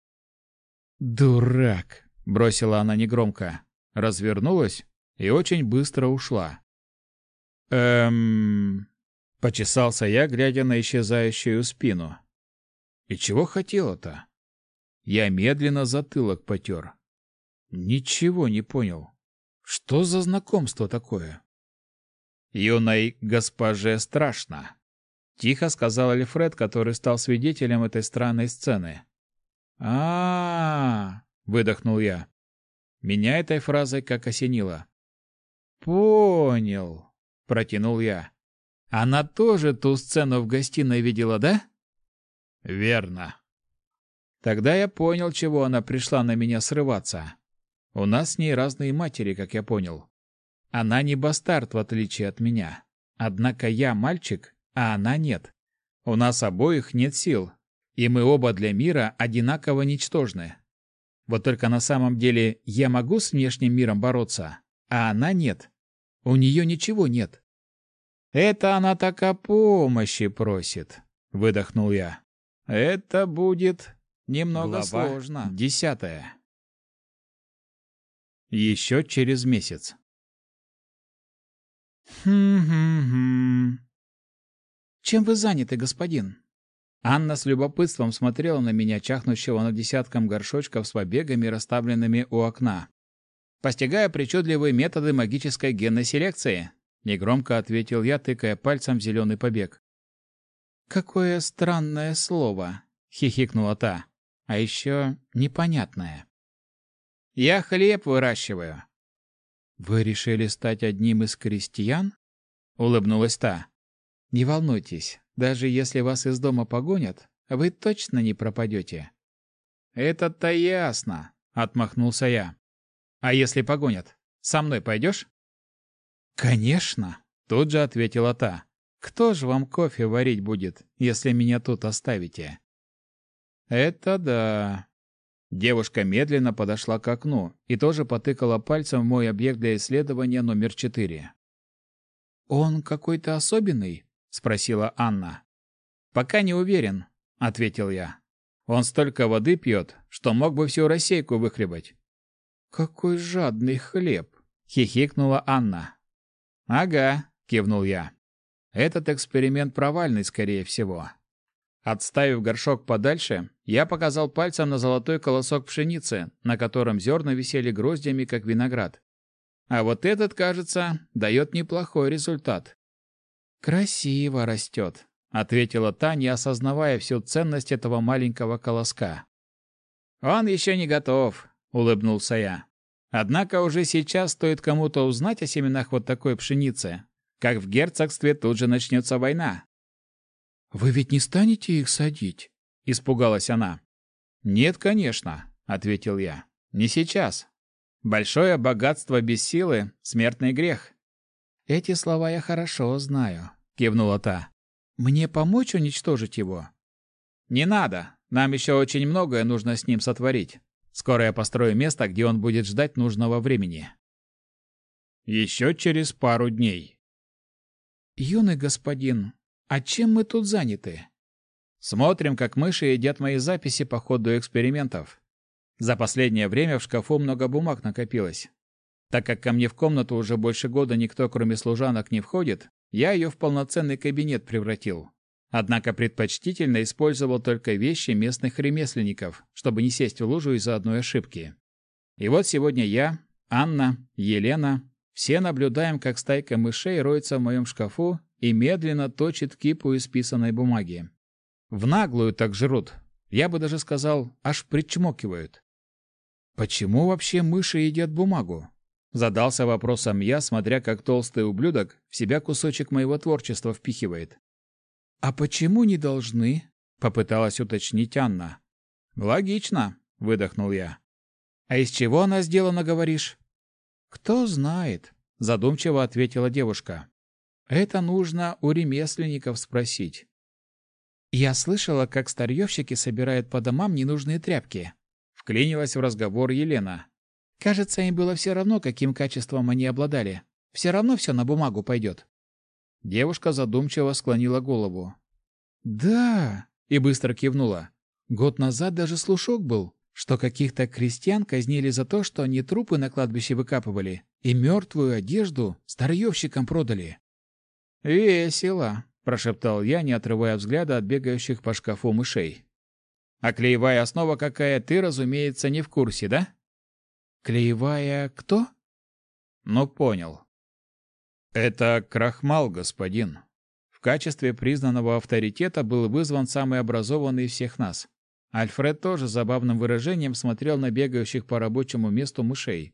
«Дурак!» — бросила она негромко, развернулась и очень быстро ушла. «Эм...» — почесался я, глядя на исчезающую спину. «И чего хотела-то?» Я медленно затылок потер. Ничего не понял. Что за знакомство такое? Юной госпоже страшно. Тихо сказал Альфред, который стал свидетелем этой странной сцены. а, -а, -а выдохнул я. Меня этой фразой как осенило. «Понял», — протянул я. «Она тоже ту сцену в гостиной видела, да?» «Верно». Тогда я понял, чего она пришла на меня срываться. У нас с ней разные матери, как я понял. Она не бастард, в отличие от меня. Однако я мальчик, а она нет. У нас обоих нет сил, и мы оба для мира одинаково ничтожны. Вот только на самом деле я могу с внешним миром бороться, а она нет. У нее ничего нет. Это она так о помощи просит, выдохнул я. Это будет немного Глава сложно. Десятая. Еще через месяц. Хм-хм-хм. Чем вы заняты, господин? Анна с любопытством смотрела на меня, чахнущего над десятком горшочков с побегами, расставленными у окна. «Постигая причудливые методы магической генной селекции», — негромко ответил я, тыкая пальцем в зеленый побег. «Какое странное слово», — хихикнула та. «А еще непонятное». «Я хлеб выращиваю». «Вы решили стать одним из крестьян?» — улыбнулась та. Не волнуйтесь, даже если вас из дома погонят, вы точно не пропадете. Это-то ясно, отмахнулся я. А если погонят, со мной пойдешь? Конечно, тут же ответила та. Кто же вам кофе варить будет, если меня тут оставите? Это да. Девушка медленно подошла к окну и тоже потыкала пальцем в мой объект для исследования номер четыре. Он какой-то особенный? спросила Анна. Пока не уверен, ответил я. Он столько воды пьет, что мог бы всю рассейку выхлебать. Какой жадный хлеб, хихикнула Анна. Ага, кивнул я. Этот эксперимент провальный, скорее всего. Отставив горшок подальше, я показал пальцем на золотой колосок пшеницы, на котором зерна висели гроздями, как виноград. А вот этот, кажется, дает неплохой результат. «Красиво растет», — ответила та, не осознавая всю ценность этого маленького колоска. «Он еще не готов», — улыбнулся я. «Однако уже сейчас стоит кому-то узнать о семенах вот такой пшеницы, как в герцогстве тут же начнется война. «Вы ведь не станете их садить?» — испугалась она. «Нет, конечно», — ответил я. «Не сейчас. Большое богатство без силы — смертный грех». «Эти слова я хорошо знаю», — кивнула та. «Мне помочь уничтожить его?» «Не надо. Нам еще очень многое нужно с ним сотворить. Скоро я построю место, где он будет ждать нужного времени». Еще через пару дней. «Юный господин, а чем мы тут заняты?» «Смотрим, как мыши едят мои записи по ходу экспериментов. За последнее время в шкафу много бумаг накопилось. Так как ко мне в комнату уже больше года никто, кроме служанок, не входит, я ее в полноценный кабинет превратил. Однако предпочтительно использовал только вещи местных ремесленников, чтобы не сесть в лужу из-за одной ошибки. И вот сегодня я, Анна, Елена, все наблюдаем, как стайка мышей роется в моем шкафу и медленно точит кипу исписанной бумаги. В наглую так жрут. Я бы даже сказал, аж причмокивают. Почему вообще мыши едят бумагу? Задался вопросом я, смотря как толстый ублюдок в себя кусочек моего творчества впихивает. А почему не должны? попыталась уточнить Анна. Логично, выдохнул я. А из чего она сделана, говоришь? «Кто знает», — задумчиво ответила девушка. «Это нужно у ремесленников спросить». «Я слышала, как старьевщики собирают по домам ненужные тряпки», — вклинилась в разговор Елена. «Кажется, им было все равно, каким качеством они обладали. Все равно все на бумагу пойдет». Девушка задумчиво склонила голову. «Да!» — и быстро кивнула. «Год назад даже слушок был что каких-то крестьян казнили за то, что они трупы на кладбище выкапывали и мертвую одежду старьевщикам продали. «Весело», — прошептал я, не отрывая взгляда от бегающих по шкафу мышей. «А клеевая основа какая, ты, разумеется, не в курсе, да?» «Клеевая кто?» «Ну, понял». «Это крахмал, господин». В качестве признанного авторитета был вызван самый образованный из всех нас. Альфред тоже забавным выражением смотрел на бегающих по рабочему месту мышей.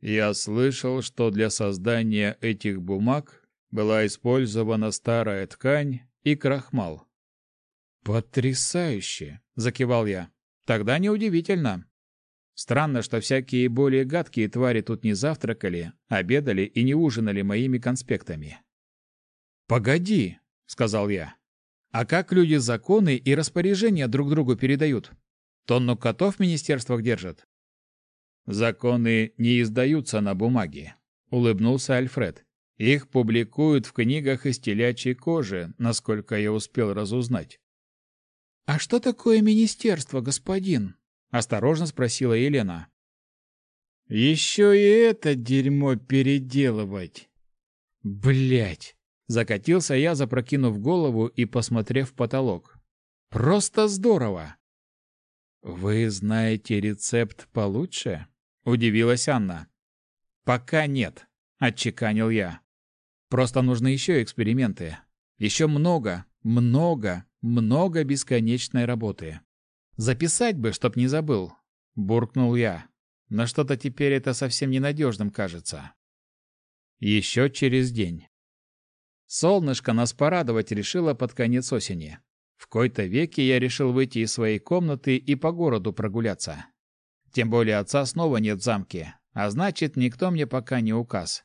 «Я слышал, что для создания этих бумаг была использована старая ткань и крахмал». «Потрясающе!» — закивал я. «Тогда неудивительно. Странно, что всякие более гадкие твари тут не завтракали, обедали и не ужинали моими конспектами». «Погоди!» — сказал я. А как люди законы и распоряжения друг другу передают? Тонну котов в министерствах держат? Законы не издаются на бумаге, улыбнулся Альфред. Их публикуют в книгах из телячьей кожи, насколько я успел разузнать. А что такое министерство, господин? осторожно спросила Елена. Еще и это дерьмо переделывать. Блять. Закатился я, запрокинув голову и посмотрев в потолок. Просто здорово. Вы знаете рецепт получше? удивилась Анна. Пока нет, отчеканил я. Просто нужны еще эксперименты. Еще много, много, много бесконечной работы. Записать бы, чтоб не забыл, буркнул я. Но что-то теперь это совсем ненадежным кажется. Еще через день. Солнышко нас порадовать решило под конец осени. В кои-то веке я решил выйти из своей комнаты и по городу прогуляться. Тем более отца снова нет в замке, а значит, никто мне пока не указ.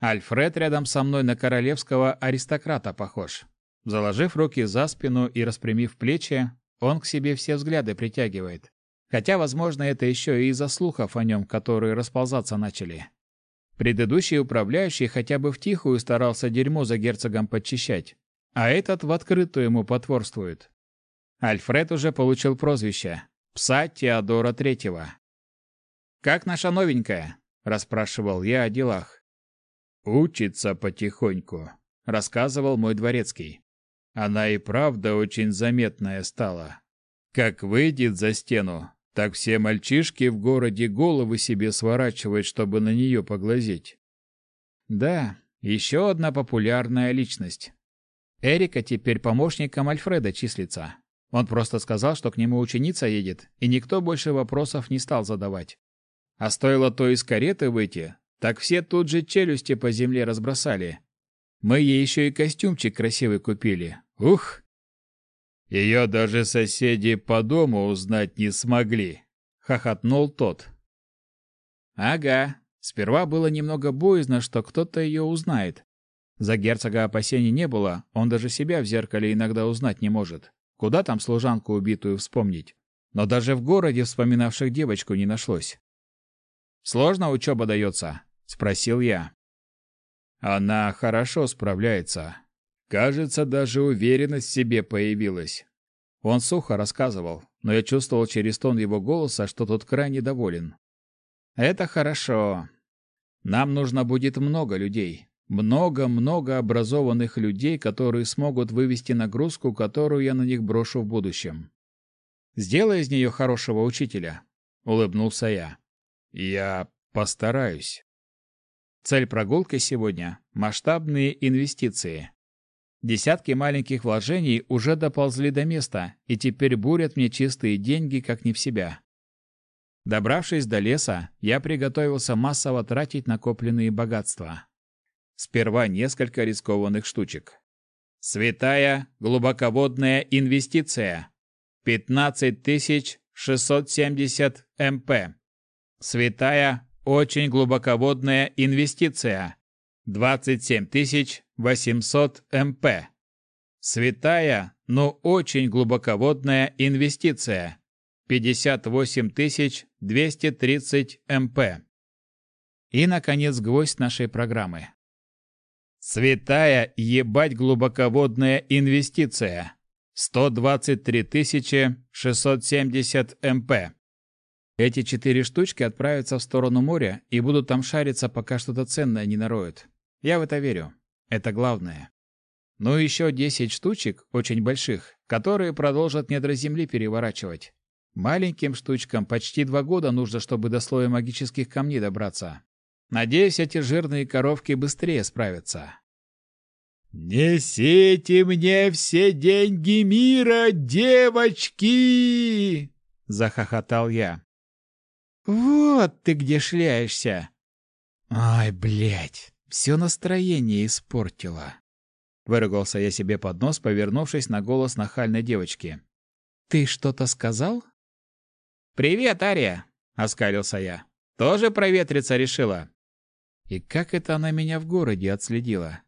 Альфред рядом со мной на королевского аристократа похож. Заложив руки за спину и распрямив плечи, он к себе все взгляды притягивает. Хотя, возможно, это еще и из-за слухов о нем, которые расползаться начали. Предыдущий управляющий хотя бы втихую старался дерьмо за герцогом подчищать, а этот в открытую ему потворствует. Альфред уже получил прозвище «Пса Теодора Третьего». «Как наша новенькая?» – расспрашивал я о делах. «Учится потихоньку», – рассказывал мой дворецкий. «Она и правда очень заметная стала. Как выйдет за стену, так все мальчишки в городе головы себе сворачивают, чтобы на нее поглазеть». «Да, еще одна популярная личность. Эрика теперь помощником Альфреда числится. Он просто сказал, что к нему ученица едет, и никто больше вопросов не стал задавать. А стоило то из кареты выйти, так все тут же челюсти по земле разбросали. Мы ей еще и костюмчик красивый купили. Ух! Ее даже соседи по дому узнать не смогли, хохотнул тот. Ага, сперва было немного боязно, что кто-то ее узнает. За герцога опасений не было, он даже себя в зеркале иногда узнать не может. Куда там служанку убитую вспомнить? Но даже в городе вспоминавших девочку не нашлось. Сложно учеба дается?» — спросил я. «Она хорошо справляется. Кажется, даже уверенность в себе появилась». Он сухо рассказывал, но я чувствовал через тон его голоса, что тот крайне доволен. «Это хорошо. Нам нужно будет много людей. Много-много образованных людей, которые смогут вывести нагрузку, которую я на них брошу в будущем. Сделай из нее хорошего учителя», — улыбнулся я. Я постараюсь. Цель прогулки сегодня – масштабные инвестиции. Десятки маленьких вложений уже доползли до места и теперь бурят мне чистые деньги, как не в себя. Добравшись до леса, я приготовился массово тратить накопленные богатства. Сперва несколько рискованных штучек. Святая глубоководная инвестиция. 15 670 МП. Святая очень глубоководная инвестиция. 27 800 МП. Святая, но очень глубоководная инвестиция. 58 230 МП. И, наконец, гвоздь нашей программы. Святая ебать глубоководная инвестиция. 123 670 МП. Эти четыре штучки отправятся в сторону моря и будут там шариться, пока что-то ценное не нароют. Я в это верю. Это главное. Ну и еще десять штучек, очень больших, которые продолжат недра земли переворачивать. Маленьким штучкам почти два года нужно, чтобы до слоя магических камней добраться. Надеюсь, эти жирные коровки быстрее справятся. «Несите мне все деньги мира, девочки!» — захохотал я. «Вот ты где шляешься!» «Ай, блядь, все настроение испортило!» Выругался я себе под нос, повернувшись на голос нахальной девочки. «Ты что-то сказал?» «Привет, Ария!» — оскалился я. «Тоже проветриться решила?» И как это она меня в городе отследила?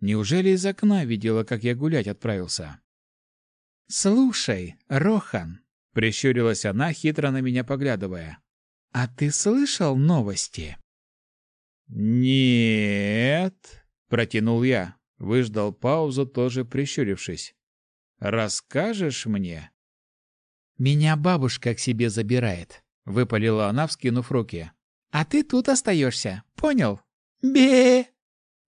Неужели из окна видела, как я гулять отправился? «Слушай, Рохан!» — прищурилась она, хитро на меня поглядывая. А ты слышал новости? Нет, протянул я, выждал паузу, тоже прищурившись. Расскажешь мне? Меня бабушка к себе забирает, выпалила она, вскинув руки. А ты тут остаешься, понял? Бе!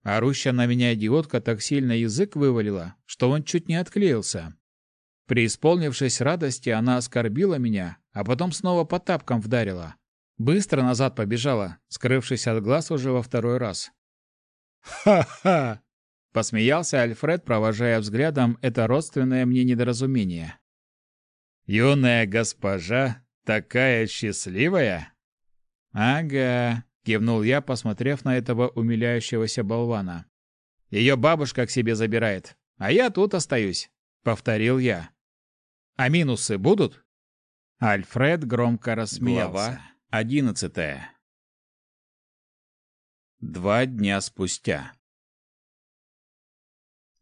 Орущая на меня идиотка так сильно язык вывалила, что он чуть не отклеился. Преисполнившись радости, она оскорбила меня, а потом снова по тапкам вдарила. Быстро назад побежала, скрывшись от глаз уже во второй раз. «Ха-ха!» — посмеялся Альфред, провожая взглядом это родственное мне недоразумение. «Юная госпожа такая счастливая!» «Ага», — кивнул я, посмотрев на этого умиляющегося болвана. «Ее бабушка к себе забирает, а я тут остаюсь», — повторил я. «А минусы будут?» Альфред громко рассмеялся. Глава Одиннадцатое. Два дня спустя.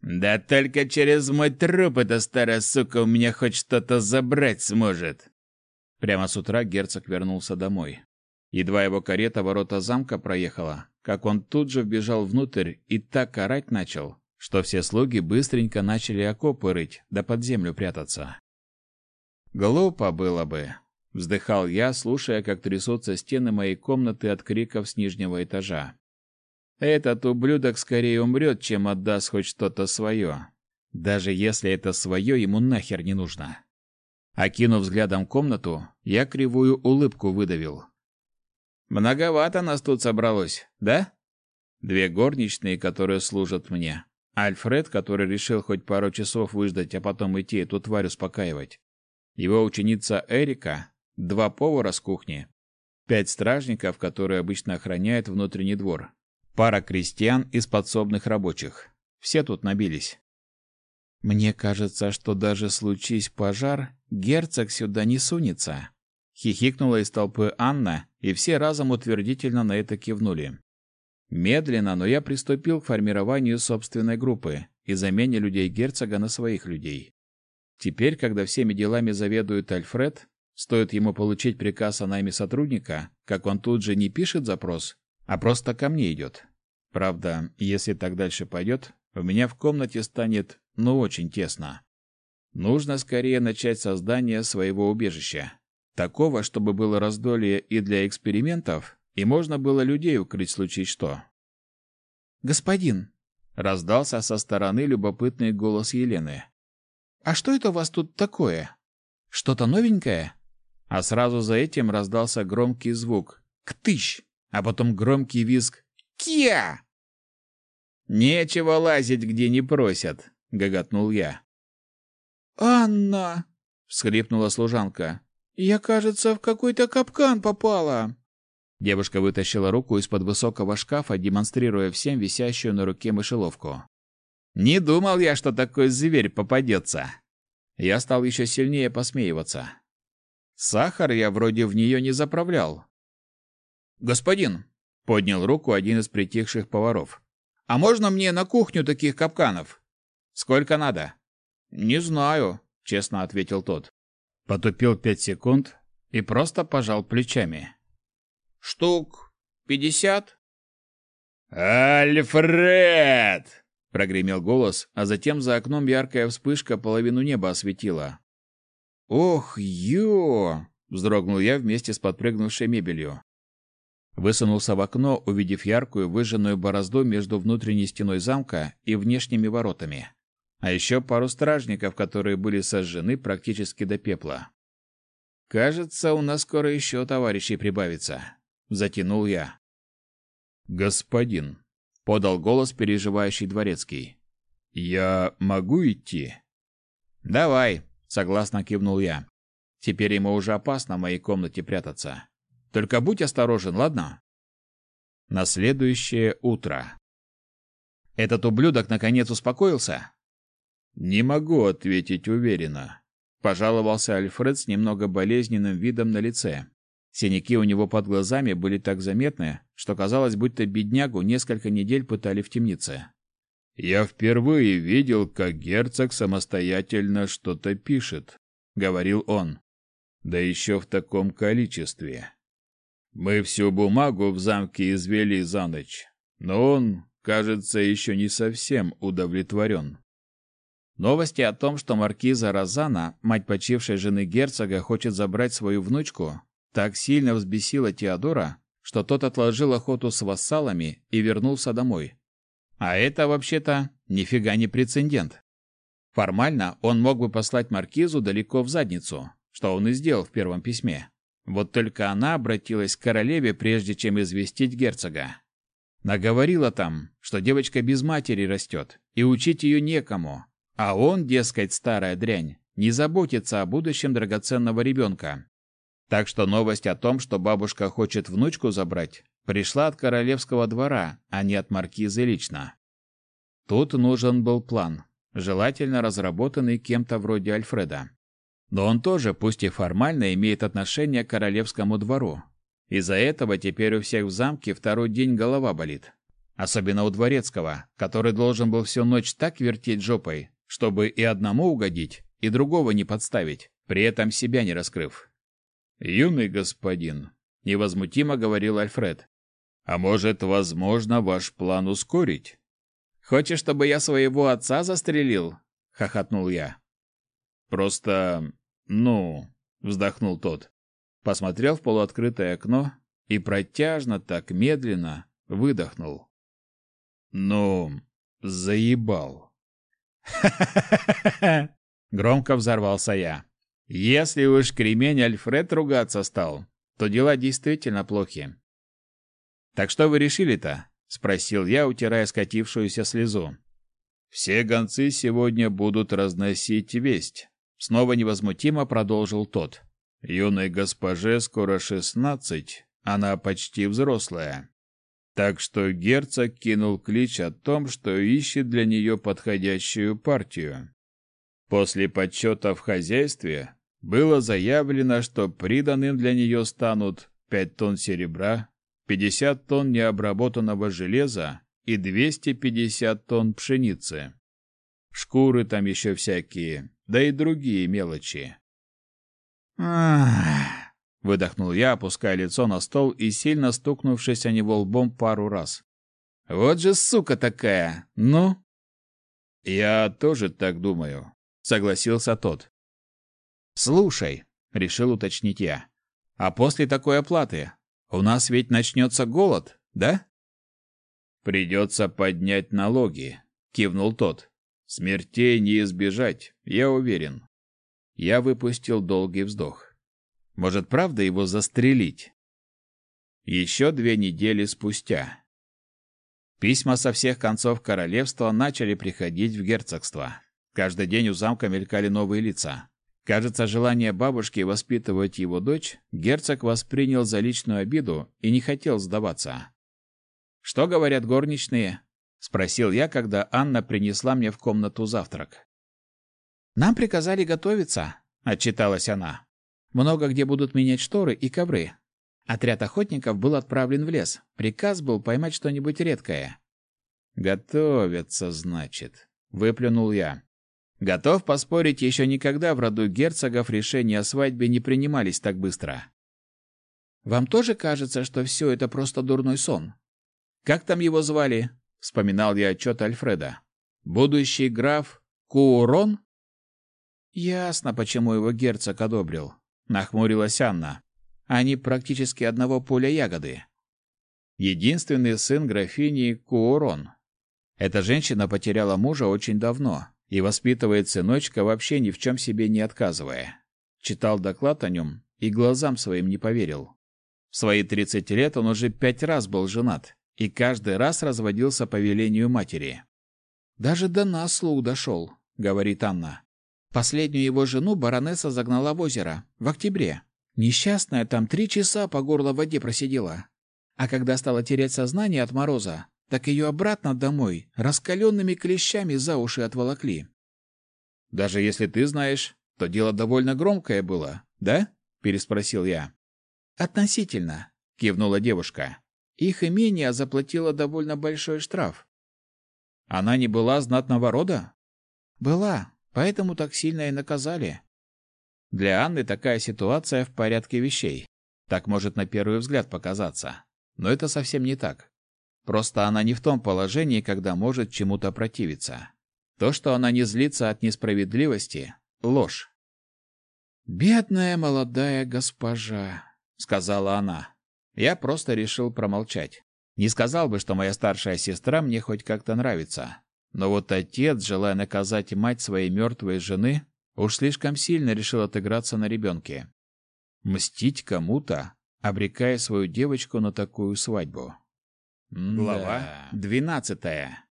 «Да только через мой труп эта старая сука у меня хоть что-то забрать сможет!» Прямо с утра герцог вернулся домой. Едва его карета ворота замка проехала, как он тут же вбежал внутрь и так орать начал, что все слуги быстренько начали окопы рыть, да под землю прятаться. Глупо было бы, вздыхал я, слушая, как трясутся стены моей комнаты от криков с нижнего этажа. Этот ублюдок скорее умрет, чем отдаст хоть что-то свое. Даже если это свое ему нахер не нужно. Окинув взглядом комнату, я кривую улыбку выдавил. Многовато нас тут собралось, да? Две горничные, которые служат мне. Альфред, который решил хоть пару часов выждать, а потом идти эту тварь успокаивать. Его ученица Эрика, два повара с кухни, пять стражников, которые обычно охраняют внутренний двор, пара крестьян из подсобных рабочих. Все тут набились. Мне кажется, что даже случись пожар, герцог сюда не сунется. Хихикнула из толпы Анна, и все разом утвердительно на это кивнули. Медленно, но я приступил к формированию собственной группы и замене людей герцога на своих людей. Теперь, когда всеми делами заведует Альфред, стоит ему получить приказ о найме сотрудника, как он тут же не пишет запрос, а просто ко мне идет. Правда, если так дальше пойдет, у меня в комнате станет, ну, очень тесно. Нужно скорее начать создание своего убежища. Такого, чтобы было раздолье и для экспериментов, и можно было людей укрыть в случае что. «Господин!» — раздался со стороны любопытный голос Елены. «А что это у вас тут такое? Что-то новенькое?» А сразу за этим раздался громкий звук «Ктыщ!», а потом громкий визг Кия!» «Нечего лазить, где не просят», — гоготнул я. «Анна!» — всхлипнула служанка. «Я, кажется, в какой-то капкан попала». Девушка вытащила руку из-под высокого шкафа, демонстрируя всем висящую на руке мышеловку. «Не думал я, что такой зверь попадется!» Я стал еще сильнее посмеиваться. Сахар я вроде в нее не заправлял. «Господин, Поднял руку один из притихших поваров. А можно мне на кухню таких капканов? Сколько надо? Не знаю, честно ответил тот. Потупил пять секунд и просто пожал плечами. Штук пятьдесят? Альфред! прогремел голос, а затем за окном яркая вспышка половину неба осветила. Ох, ё! вздрогнул я вместе с подпрыгнувшей мебелью. Высунулся в окно, увидев яркую выжженную борозду между внутренней стеной замка и внешними воротами. А еще пару стражников, которые были сожжены практически до пепла. «Кажется, у нас скоро еще товарищей прибавится», — затянул я. «Господин», — подал голос переживающий дворецкий, — «я могу идти?» «Давай», — согласно кивнул я. «Теперь ему уже опасно в моей комнате прятаться». Только будь осторожен, ладно? На следующее утро. Этот ублюдок наконец успокоился? Не могу ответить уверенно, пожаловался Альфред с немного болезненным видом на лице. Синяки у него под глазами были так заметны, что казалось, будто беднягу несколько недель пытали в темнице. Я впервые видел, как герцог самостоятельно что-то пишет, говорил он. Да еще в таком количестве. Мы всю бумагу в замке извели за ночь, но он, кажется, еще не совсем удовлетворен. Новости о том, что маркиза Розана, мать почившей жены герцога, хочет забрать свою внучку, так сильно взбесила Теодора, что тот отложил охоту с вассалами и вернулся домой. А это, вообще-то, нифига не прецедент. Формально он мог бы послать маркизу далеко в задницу, что он и сделал в первом письме. Вот только она обратилась к королеве, прежде чем известить герцога. Наговорила там, что девочка без матери растет, и учить ее некому, а он, дескать, старая дрянь, не заботится о будущем драгоценного ребенка. Так что новость о том, что бабушка хочет внучку забрать, пришла от королевского двора, а не от маркизы лично. Тут нужен был план, желательно разработанный кем-то вроде Альфреда. Но он тоже, пусть и формально, имеет отношение к королевскому двору. Из-за этого теперь у всех в замке второй день голова болит. Особенно у дворецкого, который должен был всю ночь так вертеть жопой, чтобы и одному угодить, и другого не подставить, при этом себя не раскрыв. «Юный господин», — невозмутимо говорил Альфред, «а может, возможно, ваш план ускорить?» «Хочешь, чтобы я своего отца застрелил?» — хохотнул я. «Просто... ну...» — вздохнул тот. Посмотрел в полуоткрытое окно и протяжно, так медленно выдохнул. Ну, заебал. Ха-ха-ха-ха! Громко взорвался я. Если уж кремень Альфред ругаться стал, то дела действительно плохи. Так что вы решили-то? спросил я, утирая скатившуюся слезу. Все гонцы сегодня будут разносить весть, снова невозмутимо продолжил тот. Юной госпоже скоро шестнадцать, она почти взрослая. Так что герцог кинул клич о том, что ищет для нее подходящую партию. После подсчета в хозяйстве было заявлено, что приданным для нее станут 5 тонн серебра, 50 тонн необработанного железа и 250 тонн пшеницы. Шкуры там еще всякие, да и другие мелочи. Ах, Выдохнул я, опуская лицо на стол и сильно стукнувшись о него лбом пару раз. «Вот же сука такая! Ну?» «Я тоже так думаю», — согласился тот. «Слушай», — решил уточнить я, — «а после такой оплаты у нас ведь начнется голод, да?» «Придется поднять налоги», — кивнул тот. «Смертей не избежать, я уверен». Я выпустил долгий вздох. Может, правда его застрелить? Еще две недели спустя. Письма со всех концов королевства начали приходить в герцогство. Каждый день у замка мелькали новые лица. Кажется, желание бабушки воспитывать его дочь герцог воспринял за личную обиду и не хотел сдаваться. «Что говорят горничные?» — спросил я, когда Анна принесла мне в комнату завтрак. «Нам приказали готовиться», — отчиталась она. Много где будут менять шторы и ковры. Отряд охотников был отправлен в лес. Приказ был поймать что-нибудь редкое. «Готовятся, значит», — выплюнул я. Готов поспорить, еще никогда в роду герцогов решения о свадьбе не принимались так быстро. «Вам тоже кажется, что все это просто дурной сон?» «Как там его звали?» — вспоминал я отчет Альфреда. «Будущий граф Куурон?» «Ясно, почему его герцог одобрил нахмурилась Анна. Они практически одного поля ягоды. Единственный сын графини Куорон. Эта женщина потеряла мужа очень давно и воспитывает сыночка вообще ни в чем себе не отказывая. Читал доклад о нем и глазам своим не поверил. В свои 30 лет он уже пять раз был женат и каждый раз разводился по велению матери. «Даже до нас слух дошел», — говорит Анна. Последнюю его жену баронесса загнала в озеро в октябре. Несчастная там три часа по горло в воде просидела. А когда стала терять сознание от мороза, так ее обратно домой раскаленными клещами за уши отволокли. «Даже если ты знаешь, то дело довольно громкое было, да?» — переспросил я. «Относительно», — кивнула девушка. «Их имение заплатило довольно большой штраф». «Она не была знатного рода?» «Была, Поэтому так сильно и наказали. Для Анны такая ситуация в порядке вещей. Так может на первый взгляд показаться. Но это совсем не так. Просто она не в том положении, когда может чему-то противиться. То, что она не злится от несправедливости – ложь. «Бедная молодая госпожа», — сказала она. Я просто решил промолчать. Не сказал бы, что моя старшая сестра мне хоть как-то нравится. Но вот отец, желая наказать мать своей мертвой жены, уж слишком сильно решил отыграться на ребенке. Мстить кому-то, обрекая свою девочку на такую свадьбу. Глава двенадцатая.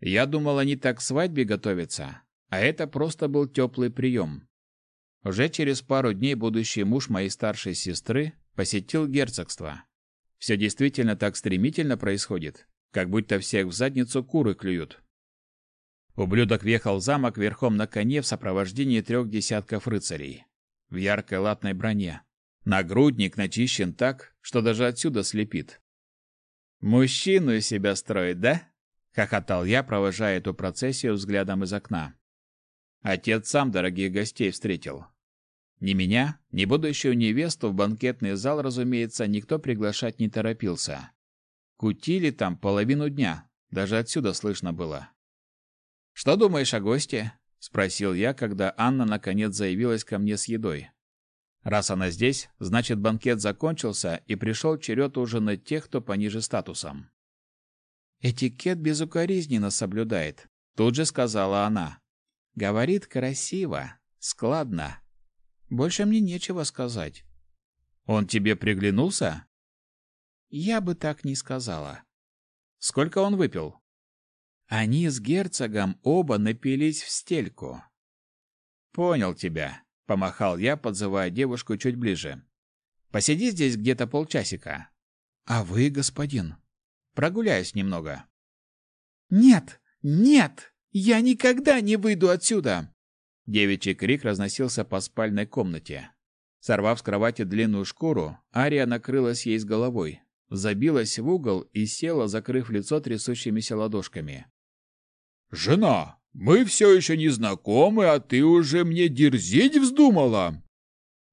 Я думал, они так к свадьбе готовятся, а это просто был теплый прием. Уже через пару дней будущий муж моей старшей сестры посетил герцогство. Все действительно так стремительно происходит как будто всех в задницу куры клюют. Ублюдок въехал в замок верхом на коне в сопровождении трех десятков рыцарей. В яркой латной броне. Нагрудник начищен так, что даже отсюда слепит. «Мужчину из себя строит, да?» — хохотал я, провожая эту процессию взглядом из окна. Отец сам дорогих гостей встретил. Ни меня, ни будущую невесту в банкетный зал, разумеется, никто приглашать не торопился. Кутили там половину дня, даже отсюда слышно было. «Что думаешь о госте?» — спросил я, когда Анна наконец заявилась ко мне с едой. Раз она здесь, значит, банкет закончился, и пришел черед ужинать тех, кто пониже статусом. «Этикет безукоризненно соблюдает», — тут же сказала она. «Говорит красиво, складно, больше мне нечего сказать. Он тебе приглянулся? Я бы так не сказала. Сколько он выпил? Они с герцогом оба напились в стельку. Понял тебя, помахал я, подзывая девушку чуть ближе. Посиди здесь где-то полчасика. А вы, господин? Прогуляюсь немного. Нет, нет, я никогда не выйду отсюда. Девичий крик разносился по спальной комнате. Сорвав с кровати длинную шкуру, Ария накрылась ей с головой, забилась в угол и села, закрыв лицо трясущимися ладошками. «Жена, мы все еще не знакомы, а ты уже мне дерзить вздумала!»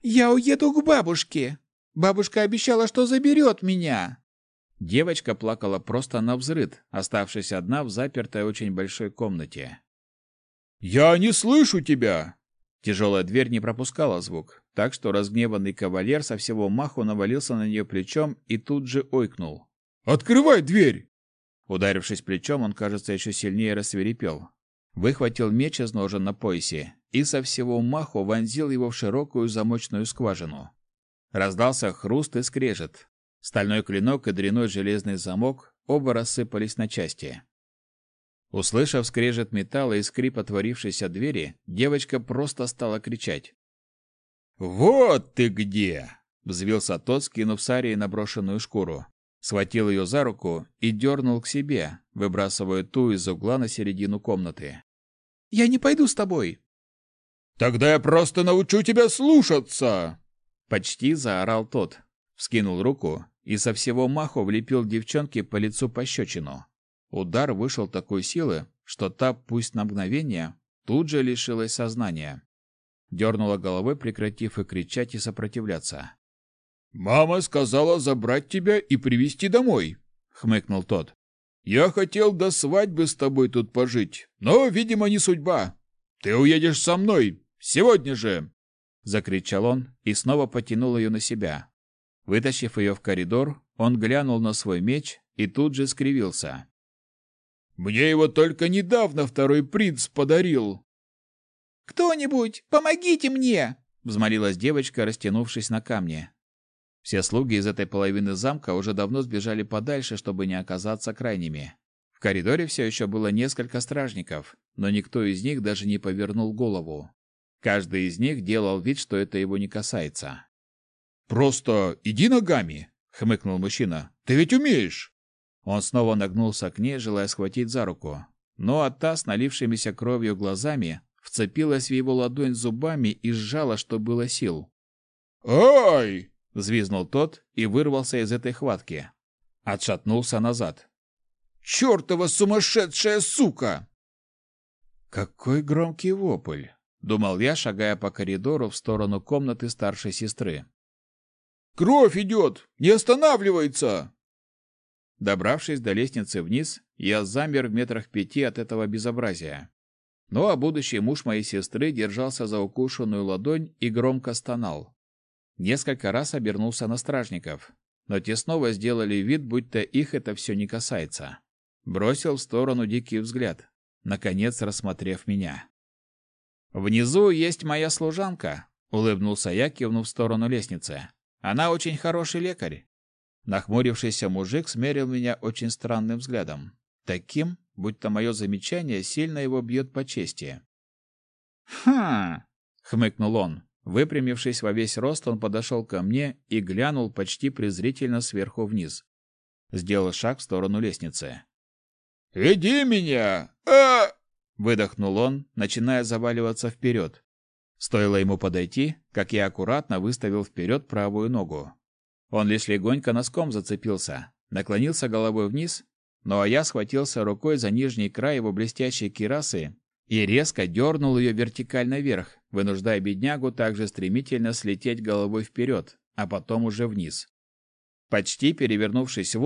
«Я уеду к бабушке. Бабушка обещала, что заберет меня!» Девочка плакала просто на взрыд, оставшись одна в запертой очень большой комнате. «Я не слышу тебя!» Тяжелая дверь не пропускала звук, так что разгневанный кавалер со всего маху навалился на нее плечом и тут же ойкнул. «Открывай дверь!» Ударившись плечом, он, кажется, еще сильнее рассверепел. Выхватил меч из ножен на поясе и со всего маху вонзил его в широкую замочную скважину. Раздался хруст и скрежет. Стальной клинок и дряной железный замок оба рассыпались на части. Услышав скрежет металла и скрип отворившейся двери, девочка просто стала кричать. «Вот ты где!» — взвился тот, скинув с Арии наброшенную шкуру. Схватил ее за руку и дернул к себе, выбрасывая ту из угла на середину комнаты. «Я не пойду с тобой!» «Тогда я просто научу тебя слушаться!» Почти заорал тот, вскинул руку и со всего маху влепил девчонке по лицу пощечину. Удар вышел такой силы, что та, пусть на мгновение, тут же лишилась сознания. Дернула головой, прекратив и кричать, и сопротивляться. «Мама сказала забрать тебя и привезти домой», — хмыкнул тот. «Я хотел до свадьбы с тобой тут пожить, но, видимо, не судьба. Ты уедешь со мной, сегодня же!» Закричал он и снова потянул ее на себя. Вытащив ее в коридор, он глянул на свой меч и тут же скривился. Мне его только недавно второй принц подарил. Кто-нибудь, помогите мне, взмолилась девочка, растянувшись на камне. Все слуги из этой половины замка уже давно сбежали подальше, чтобы не оказаться крайними. В коридоре все еще было несколько стражников, но никто из них даже не повернул голову. Каждый из них делал вид, что это его не касается. Просто иди ногами, хмыкнул мужчина. Ты ведь умеешь. Он снова нагнулся к ней, желая схватить за руку, но та с налившимися кровью глазами вцепилась в его ладонь зубами и сжала, что было сил. «Ай!» — взвизнул тот и вырвался из этой хватки. Отшатнулся назад. «Чертова сумасшедшая сука!» «Какой громкий вопль!» — думал я, шагая по коридору в сторону комнаты старшей сестры. «Кровь идет! Не останавливается!» Добравшись до лестницы вниз, я замер в метрах пяти от этого безобразия. Ну а будущий муж моей сестры держался за укушенную ладонь и громко стонал. Несколько раз обернулся на стражников, но те снова сделали вид, будто их это все не касается. Бросил в сторону дикий взгляд, наконец рассмотрев меня. «Внизу есть моя служанка», — улыбнулся я, кивнув в сторону лестницы. «Она очень хороший лекарь. Нахмурившийся мужик смерил меня очень странным взглядом, таким, будто мое замечание сильно его бьет по чести. «Хм!» — хмыкнул он. Выпрямившись во весь рост, он подошел ко мне и глянул почти презрительно сверху вниз. Сделал шаг в сторону лестницы. «Веди меня! а Выдохнул он, начиная заваливаться вперед. Стоило ему подойти, как я аккуратно выставил вперед правую ногу. Он лишь легонько носком зацепился, наклонился головой вниз, ну а я схватился рукой за нижний край его блестящей кирасы и резко дернул ее вертикально вверх, вынуждая беднягу также стремительно слететь головой вперед, а потом уже вниз. Почти перевернувшись в